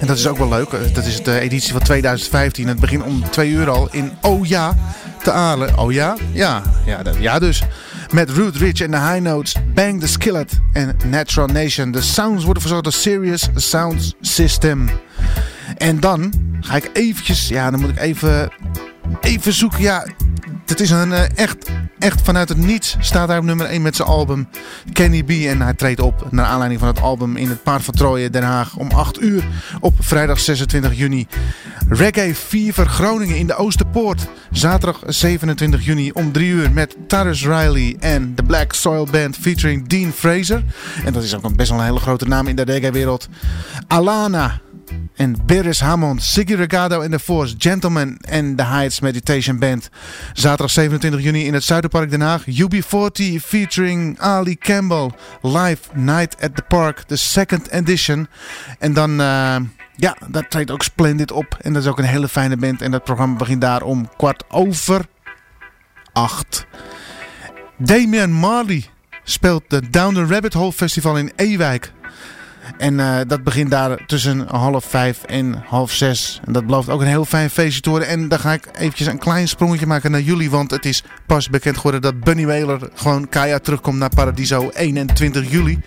En dat is ook wel leuk. Dat is de editie van 2015. Het begint om 2 uur al in Oh Ja te Aalen. Oh ja? Ja, ja, ja dus. Met Root Rich en de High Notes, Bang the Skillet en Natural Nation. De sounds worden verzorgd door Serious Sound System. En dan ga ik eventjes, ja dan moet ik even, even zoeken. Ja, het is een eh, echt, echt vanuit het niets staat hij op nummer 1 met zijn album Kenny B. En hij treedt op naar aanleiding van het album in het Paard van Trooien Den Haag om 8 uur op vrijdag 26 juni. Reggae Fever Groningen in de Oosterpoort. Zaterdag 27 juni om 3 uur met Taris Riley en de Black Soil Band featuring Dean Fraser. En dat is ook best wel een hele grote naam in de reggae wereld. Alana en Beres Hammond, Siggy Regado en The Force, Gentleman en The Heights Meditation Band. Zaterdag 27 juni in het Zuiderpark Den Haag. UB40 featuring Ali Campbell. Live Night at the Park, the second edition. En dan, eh, ja, daar treedt ook Splendid op. En dat is ook een hele fijne band. En dat programma begint daar om kwart over acht. Damian Marley speelt de Down the Rabbit Hole Festival in Ewijk. En eh, dat begint daar tussen half vijf en half zes. En dat belooft ook een heel fijn feestje te worden. En dan ga ik eventjes een klein sprongetje maken naar jullie. Want het is pas bekend geworden dat Bunny Wailer gewoon keihard terugkomt naar Paradiso 21 juli.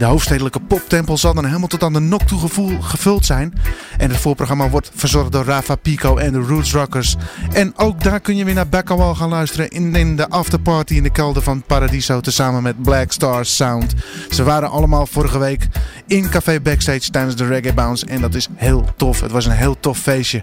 De hoofdstedelijke poptempel zal dan helemaal tot aan de nok toe gevoel- gevuld zijn. En het voorprogramma wordt verzorgd door Rafa Pico en de Roots Rockers. En ook daar kun je weer naar Baccawal gaan luisteren in, in de afterparty in de kelder van Paradiso. Tezamen met Black Star Sound. Ze waren allemaal vorige week in Café Backstage tijdens de Reggae Bounce. En dat is heel tof. Het was een heel tof feestje.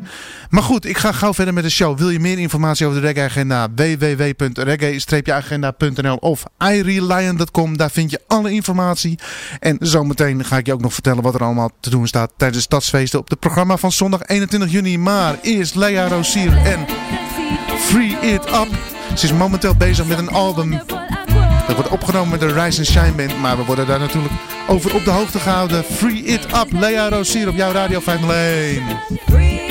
Maar goed, ik ga gauw verder met de show. Wil je meer informatie over de Reggae Agenda? www.reggae-agenda.nl of irelion.com. Daar vind je alle informatie. En zometeen ga ik je ook nog vertellen wat er allemaal te doen staat tijdens de stadsfeesten op het programma van zondag 21 juni. Maar eerst Lea Rosier en Free It Up. Ze is momenteel bezig met een album wordt opgenomen met de Rise and Shine Band. Maar we worden daar natuurlijk over op de hoogte gehouden. Free It Up, Lea Rosier op jouw Radio 501. Free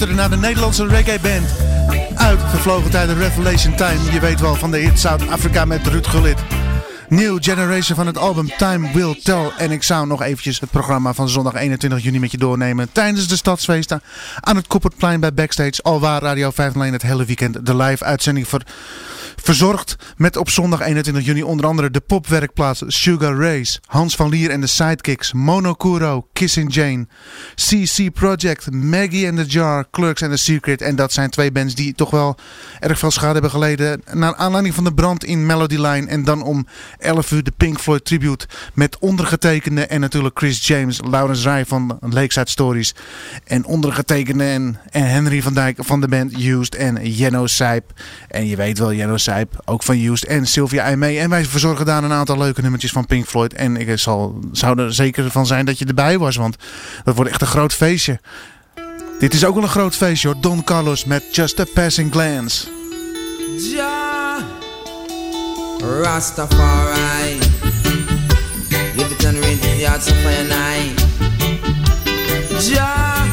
En je luisterde naar de Nederlandse reggae band. Uit vervlogen tijden Revelation Time. Je weet wel van de hit South Africa met Ruud Gullit. New Generation van het album Time Will Tell. En ik zou nog eventjes het programma van zondag 21 juni met je doornemen. Tijdens de stadsfeesten aan het Koppertplein bij Backstage. Alwaar Radio 5 alleen het hele weekend de live uitzending voor Verzorgd met op zondag 21 juni onder andere de popwerkplaats Sugar Race, Hans van Lier en de Sidekicks, Monokuro, Kissing Jane, CC Project, Maggie and the Jar, Clerks and the Secret. En dat zijn twee bands die toch wel erg veel schade hebben geleden naar aanleiding van de brand in Melody Line. En dan om 11 uur de Pink Floyd tribute met ondergetekende en natuurlijk Chris James, Laurens Rij van Lakeside Stories. En ondergetekende en, en Henry van Dijk van de band Used en Jenno Sijp. En je weet wel, Jenno Sijp ook van Used en Sylvia Aimee. En wij verzorgen daar een aantal leuke nummertjes van Pink Floyd. En ik zal, zou er zeker van zijn dat je erbij was, want dat wordt echt een groot feestje. Dit is ook wel een groot feestje hoor. Don Carlos met Just a Passing Glance. Ja, Rastafari. Give it read the yards of. Ja,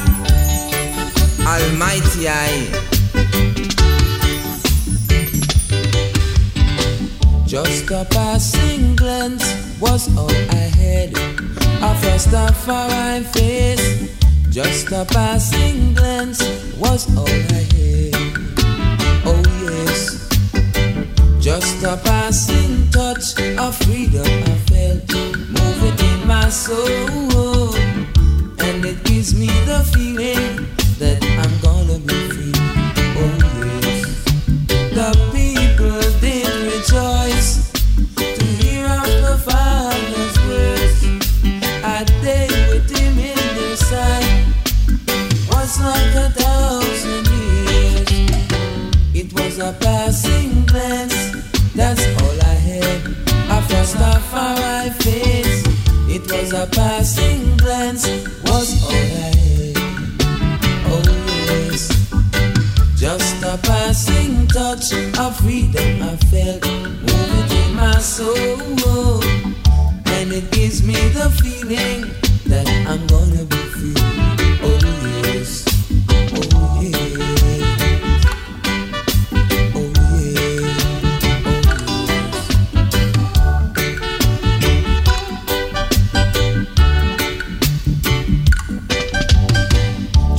Almighty. Just a passing glance was all I had. Of our face. Just a passing glance was all I had. Oh yes. Just a passing touch of freedom I felt moving in my soul. And it gives me the feeling that I'm a passing glance, was had. Oh. Just a passing touch of freedom I felt moving in my soul. And it gives me the feeling that I'm gonna be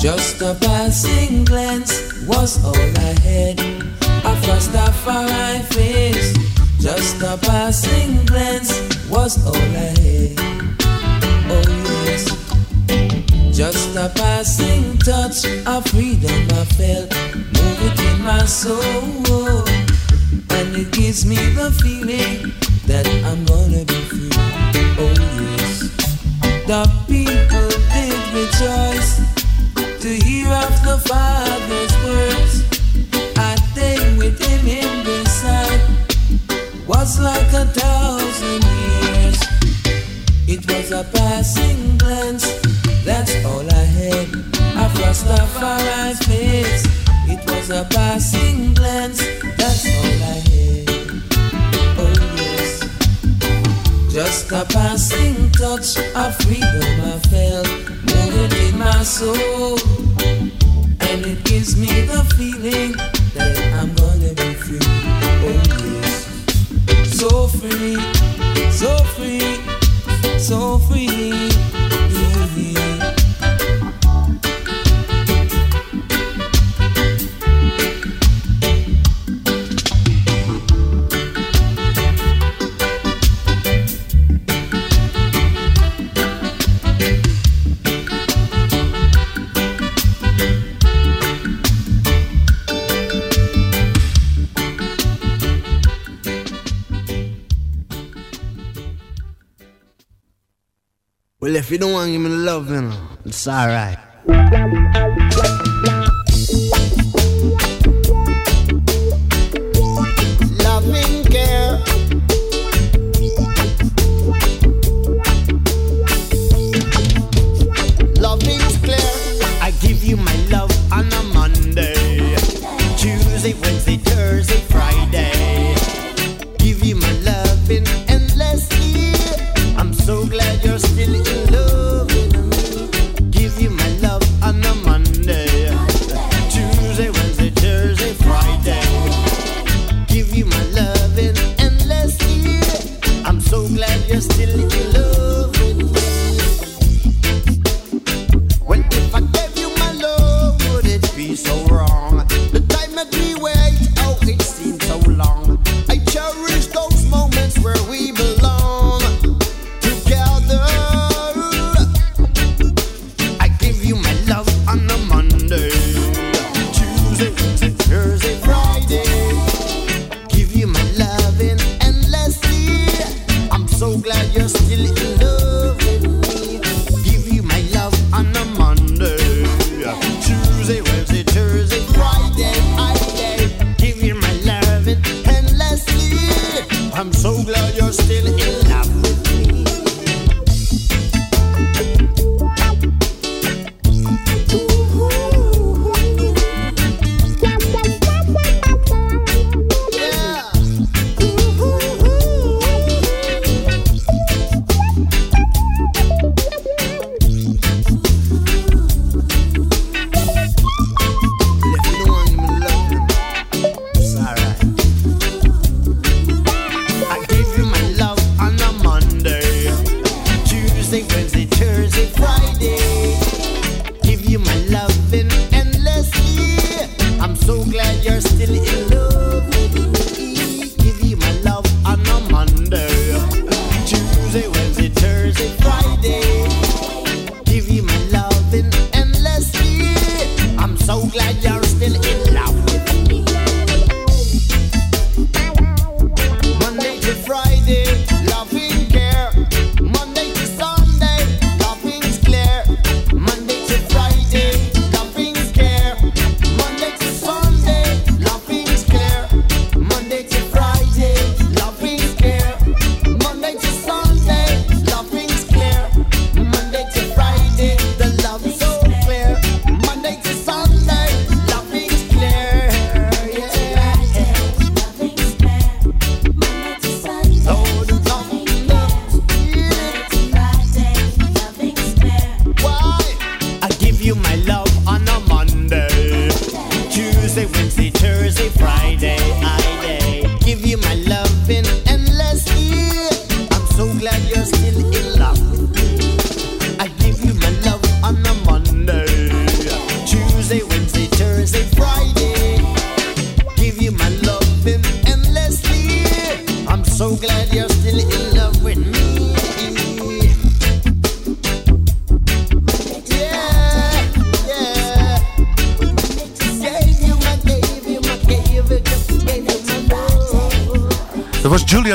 Just a passing glance was all I had. A our face. Just a passing glance was all I had. Oh yes. Just a passing touch of freedom I felt moving in my soul. And it gives me the feeling that I'm gonna be free. Oh yes. The people did rejoice to hear of the Father's words. A day with Him in the sight was like a thousand years. It was a passing glance, that's all I had. A first of our face. It was a passing glance, that's all I had. Oh yes. Just a passing touch of freedom I felt soul. And it gives me the feeling that I'm gonna be free. Oh yes. So free, so free, so free. All right.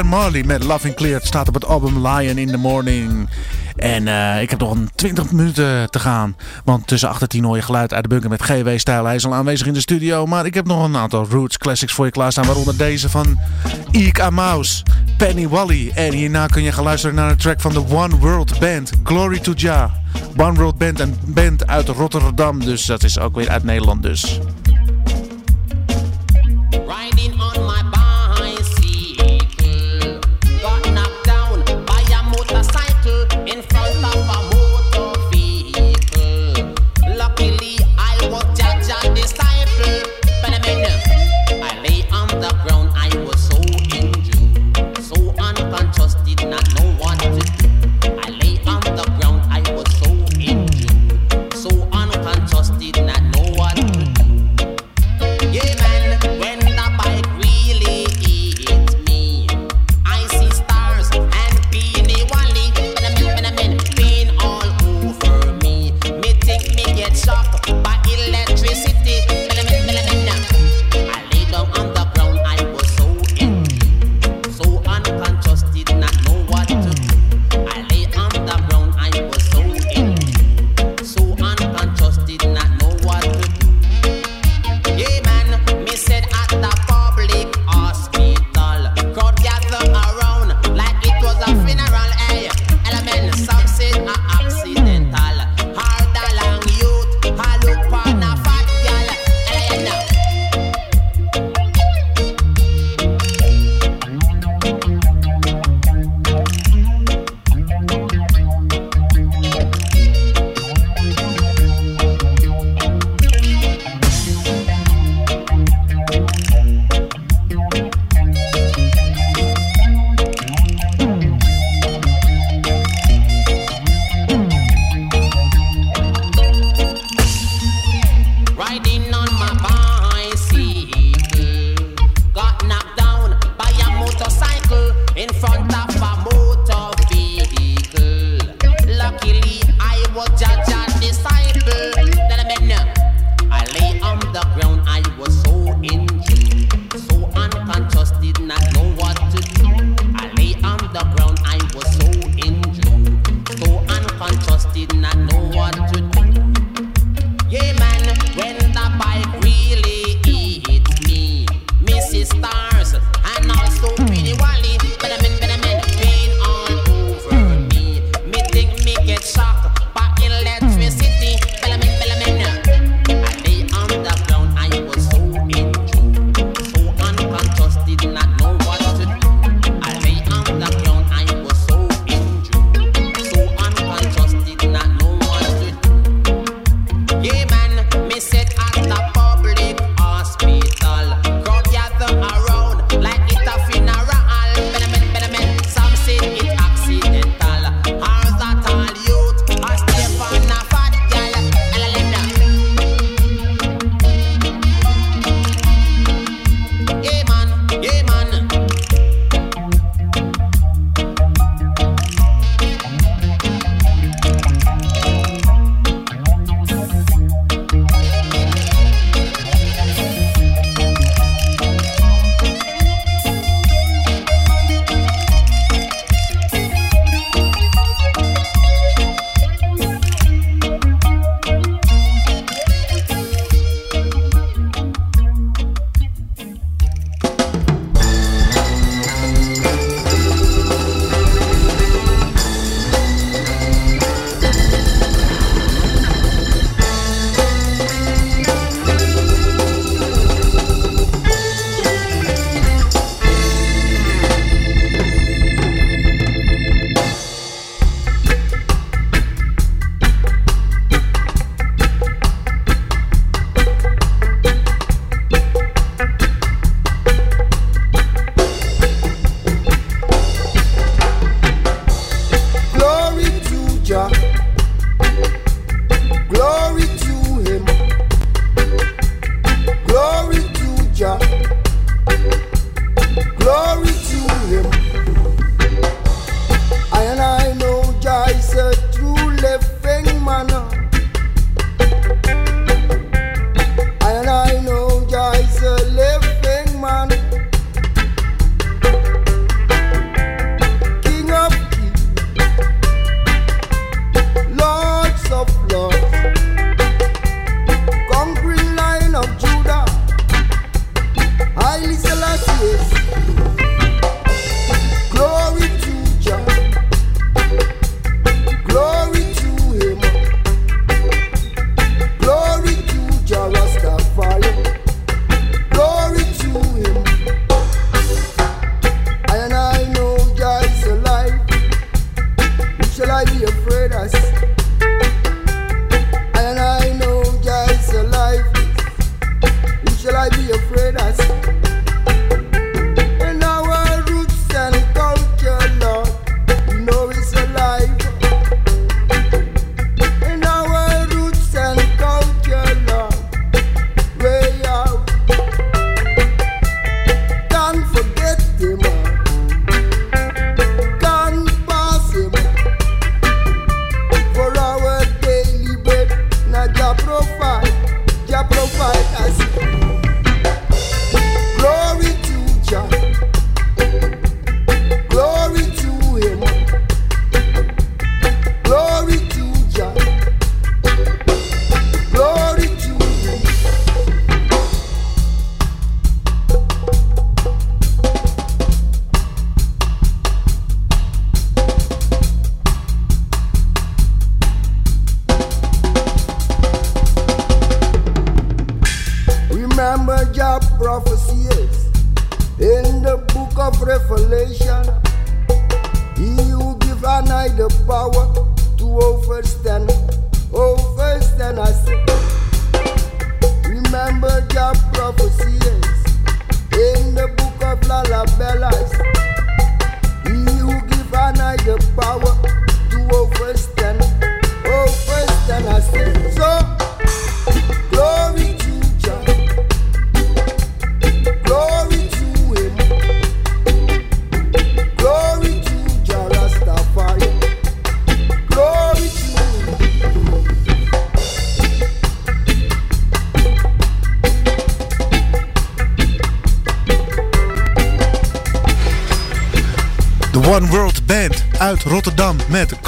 Marley met Love and Clear. Staat op het album Lion in the Morning. En eh, ik heb nog een 20 minuten te gaan. Want tussen 8 en 10 hoor je geluid uit de bunker met GW-stijl. Hij is al aanwezig in de studio. Maar ik heb nog een aantal Roots Classics voor je klaarstaan. Waaronder deze van Ike Mouse, Penny Wally. En hierna kun je gaan luisteren naar een track van de One World Band. Glory to Jah. One World Band, en band uit Rotterdam. Dus dat is ook weer uit Nederland dus.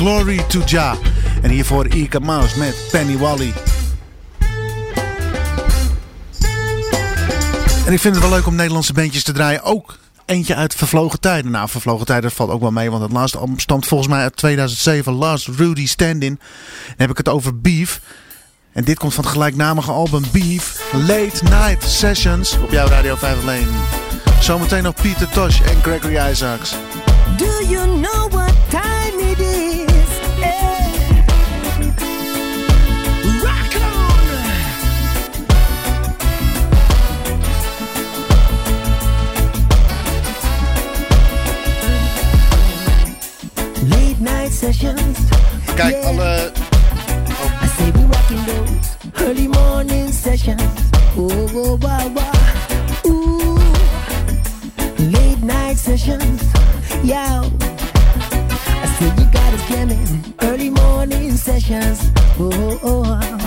Glory to Jah. En hiervoor Ika Mouse met Penny Wally. En ik vind het wel leuk om Nederlandse bandjes te draaien. Ook eentje uit Vervlogen Tijden. Nou, Vervlogen Tijden valt ook wel mee. Want het laatste album stamt volgens mij uit 2007. Last Rudy Standing. Dan heb ik het over Beef. En dit komt van het gelijknamige album Beef. Late Night Sessions op jouw Radio 5 alleen. Zometeen nog Pieter Tosh en Gregory Isaacs. Do you know Kijk, alle. Early morning sessions. Oh, oh, wow, wow. Ooh. Late night sessions. Yo. I say you got us jamming. Early morning sessions. Oh, oh, oh.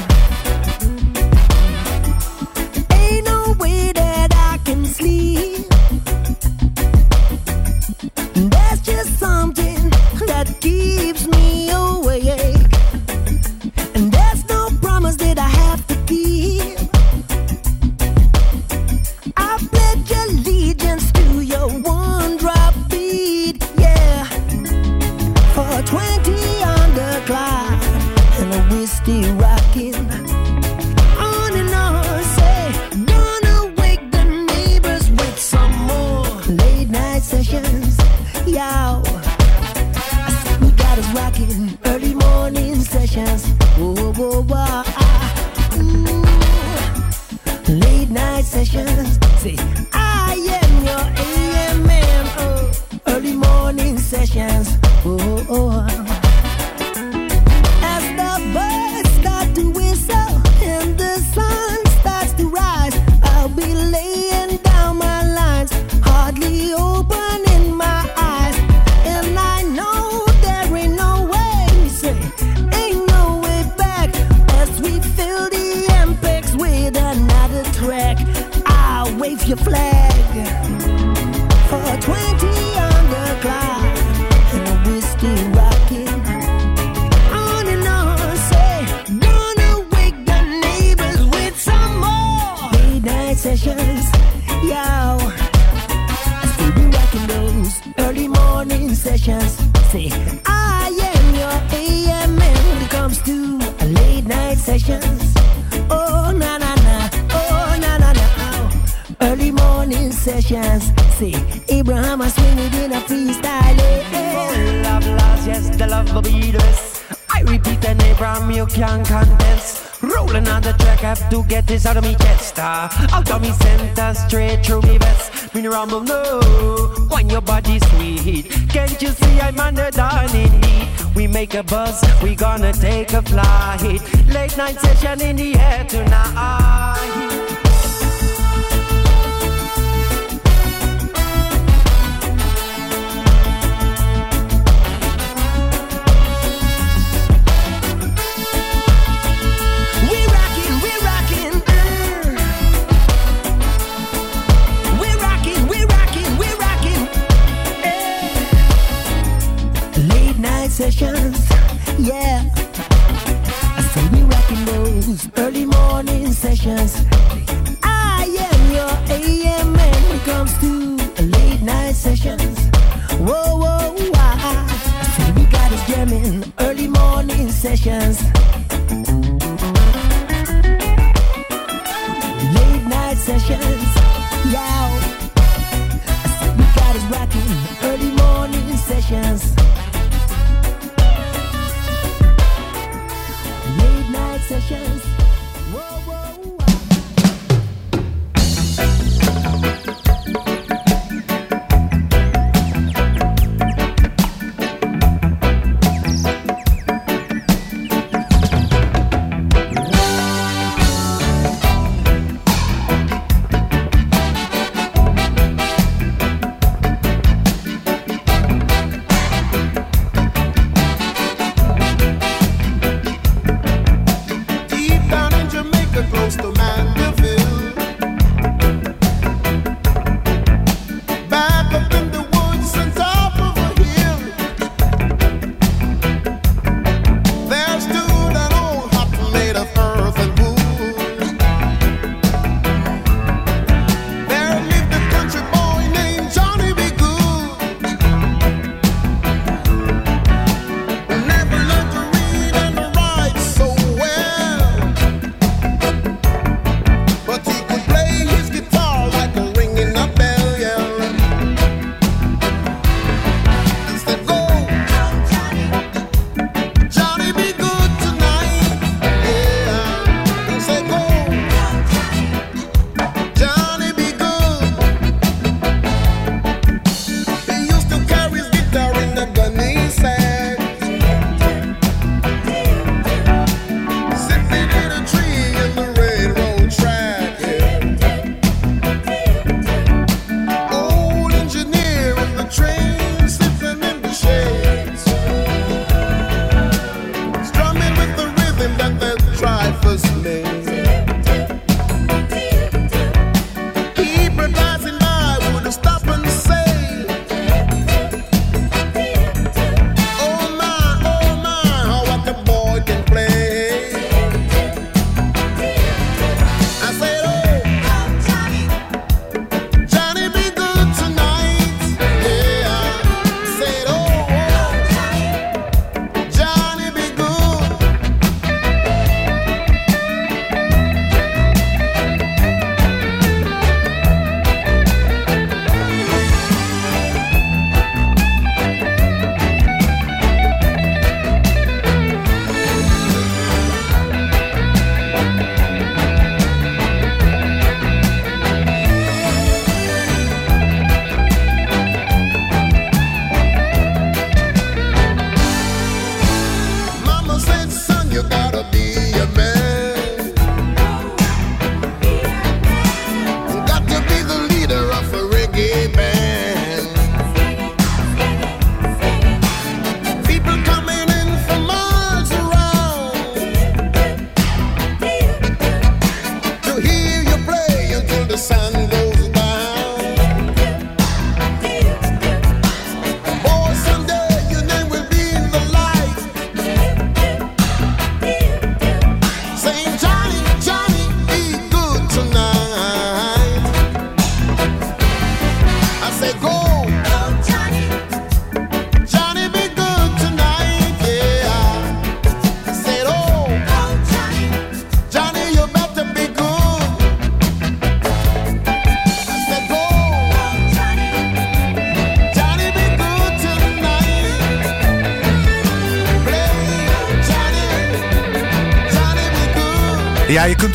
you see, I'm under in. We make a buzz, we gonna take a flight. Late night session in the air tonight. sessions, yeah. I say we rocking those early morning sessions. I am your AM when it comes to late night sessions. Whoa, whoa, why? I say we got us jamming early morning sessions.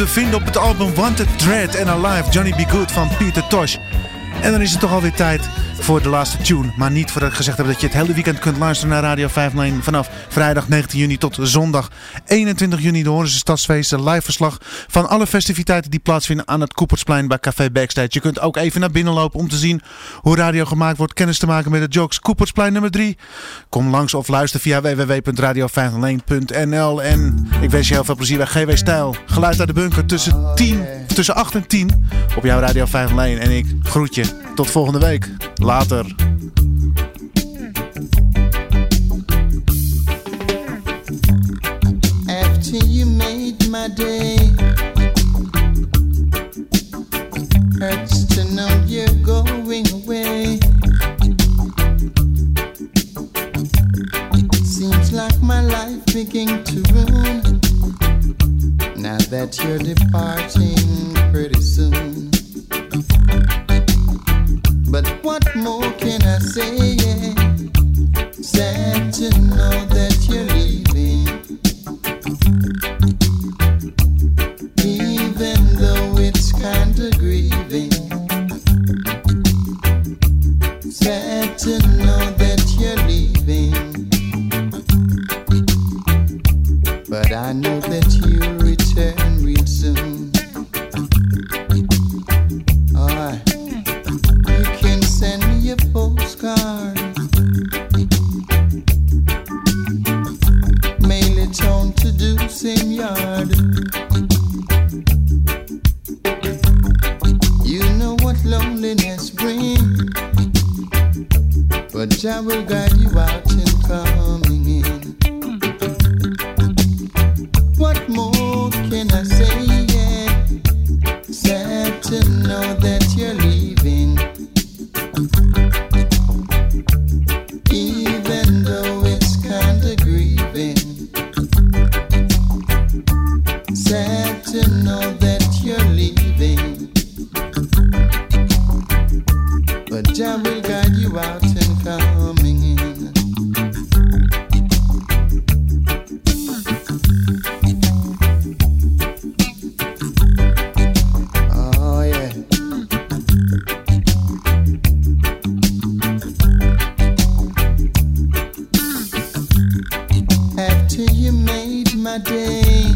Hem vinden op het album Wanted Dread and Alive, Johnny B. Good van Peter Tosh. En dan is het toch alweer tijd voor de laatste tune. Maar niet voordat ik gezegd heb dat je het hele weekend kunt luisteren naar Radio 501 vanaf vrijdag 19 juni tot zondag 21 juni. De Horense Stadsfeesten live verslag van alle festiviteiten die plaatsvinden aan het Koepertsplein bij Café Backstage. Je kunt ook even naar binnen lopen om te zien hoe radio gemaakt wordt, kennis te maken met de Jokes Koepertsplein nummer 3. Kom langs of luister via www.radio501.nl en ik wens je heel veel plezier bij GW Stijl. Geluid uit de bunker tussen, 10, tussen 8 en 10 op jouw Radio 501 en ik groet je tot volgende week. Later. After you made my day, hurts to know you're going my life begin to ruin now that you're departing pretty soon. But what more can I say? Sad to know After you made my day,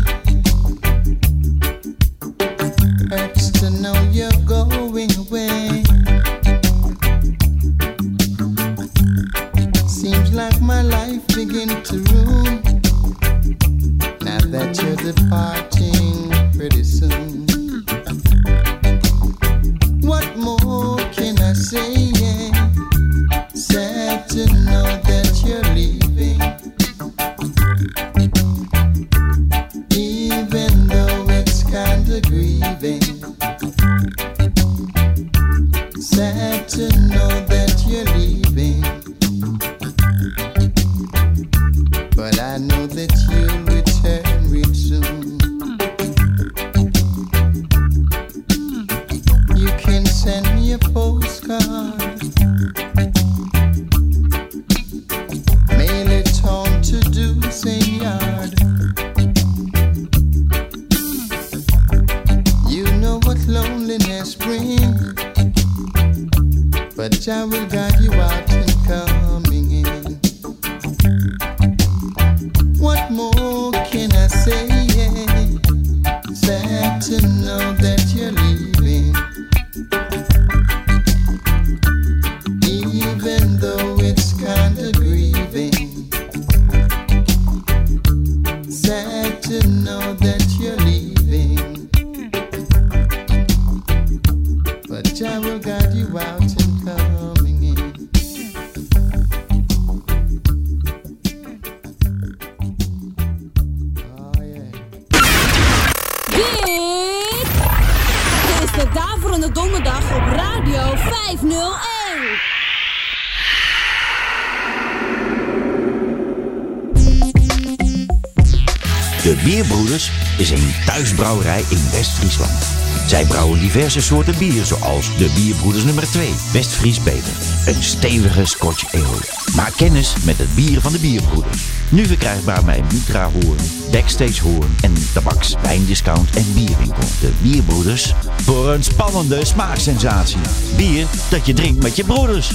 diverse soorten bier, zoals de Bierbroeders nummer 2, Westfries Beter. Een stevige Scotch Ale. Maak kennis met het bier van de Bierbroeders. Nu verkrijgbaar bij Mitra Hoorn, Backstage Hoorn en tabaks, wijndiscount en bierwinkel. De Bierbroeders voor een spannende smaaksensatie. Bier dat je drinkt met je broeders.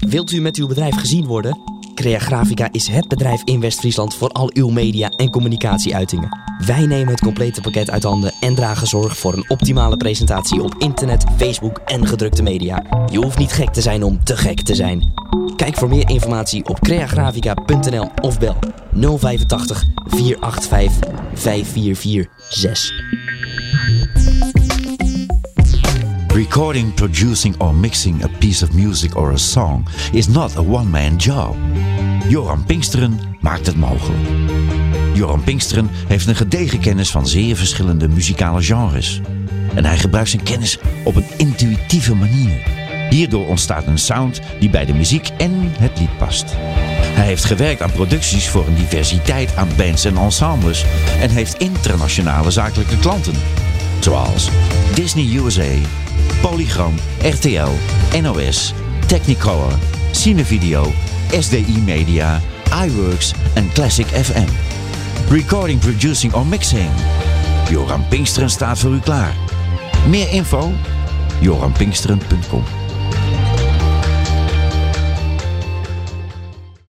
Wilt u met uw bedrijf gezien worden? Crea Grafica is het bedrijf in West-Friesland voor al uw media- en communicatieuitingen. Wij nemen het complete pakket uit handen en dragen zorg voor een optimale presentatie op internet, Facebook en gedrukte media. Je hoeft niet gek te zijn om te gek te zijn. Kijk voor meer informatie op creagrafica.nl of bel 085 485 5446. Recording, producing or mixing a piece of music or a song is not a one-man job. Joran Pinksteren maakt het mogelijk. Joran Pinksteren heeft een gedegen kennis van zeer verschillende muzikale genres. En hij gebruikt zijn kennis op een intuïtieve manier. Hierdoor ontstaat een sound die bij de muziek en het lied past. Hij heeft gewerkt aan producties voor een diversiteit aan bands en ensembles en heeft internationale zakelijke klanten. Zoals Disney USA, Polygram, RTL, NOS, Technicolor, Cinevideo, SDI Media, iWorks en Classic FM. Recording, producing or mixing. Joran Pinksteren staat voor u klaar. Meer info? joranpinksteren.com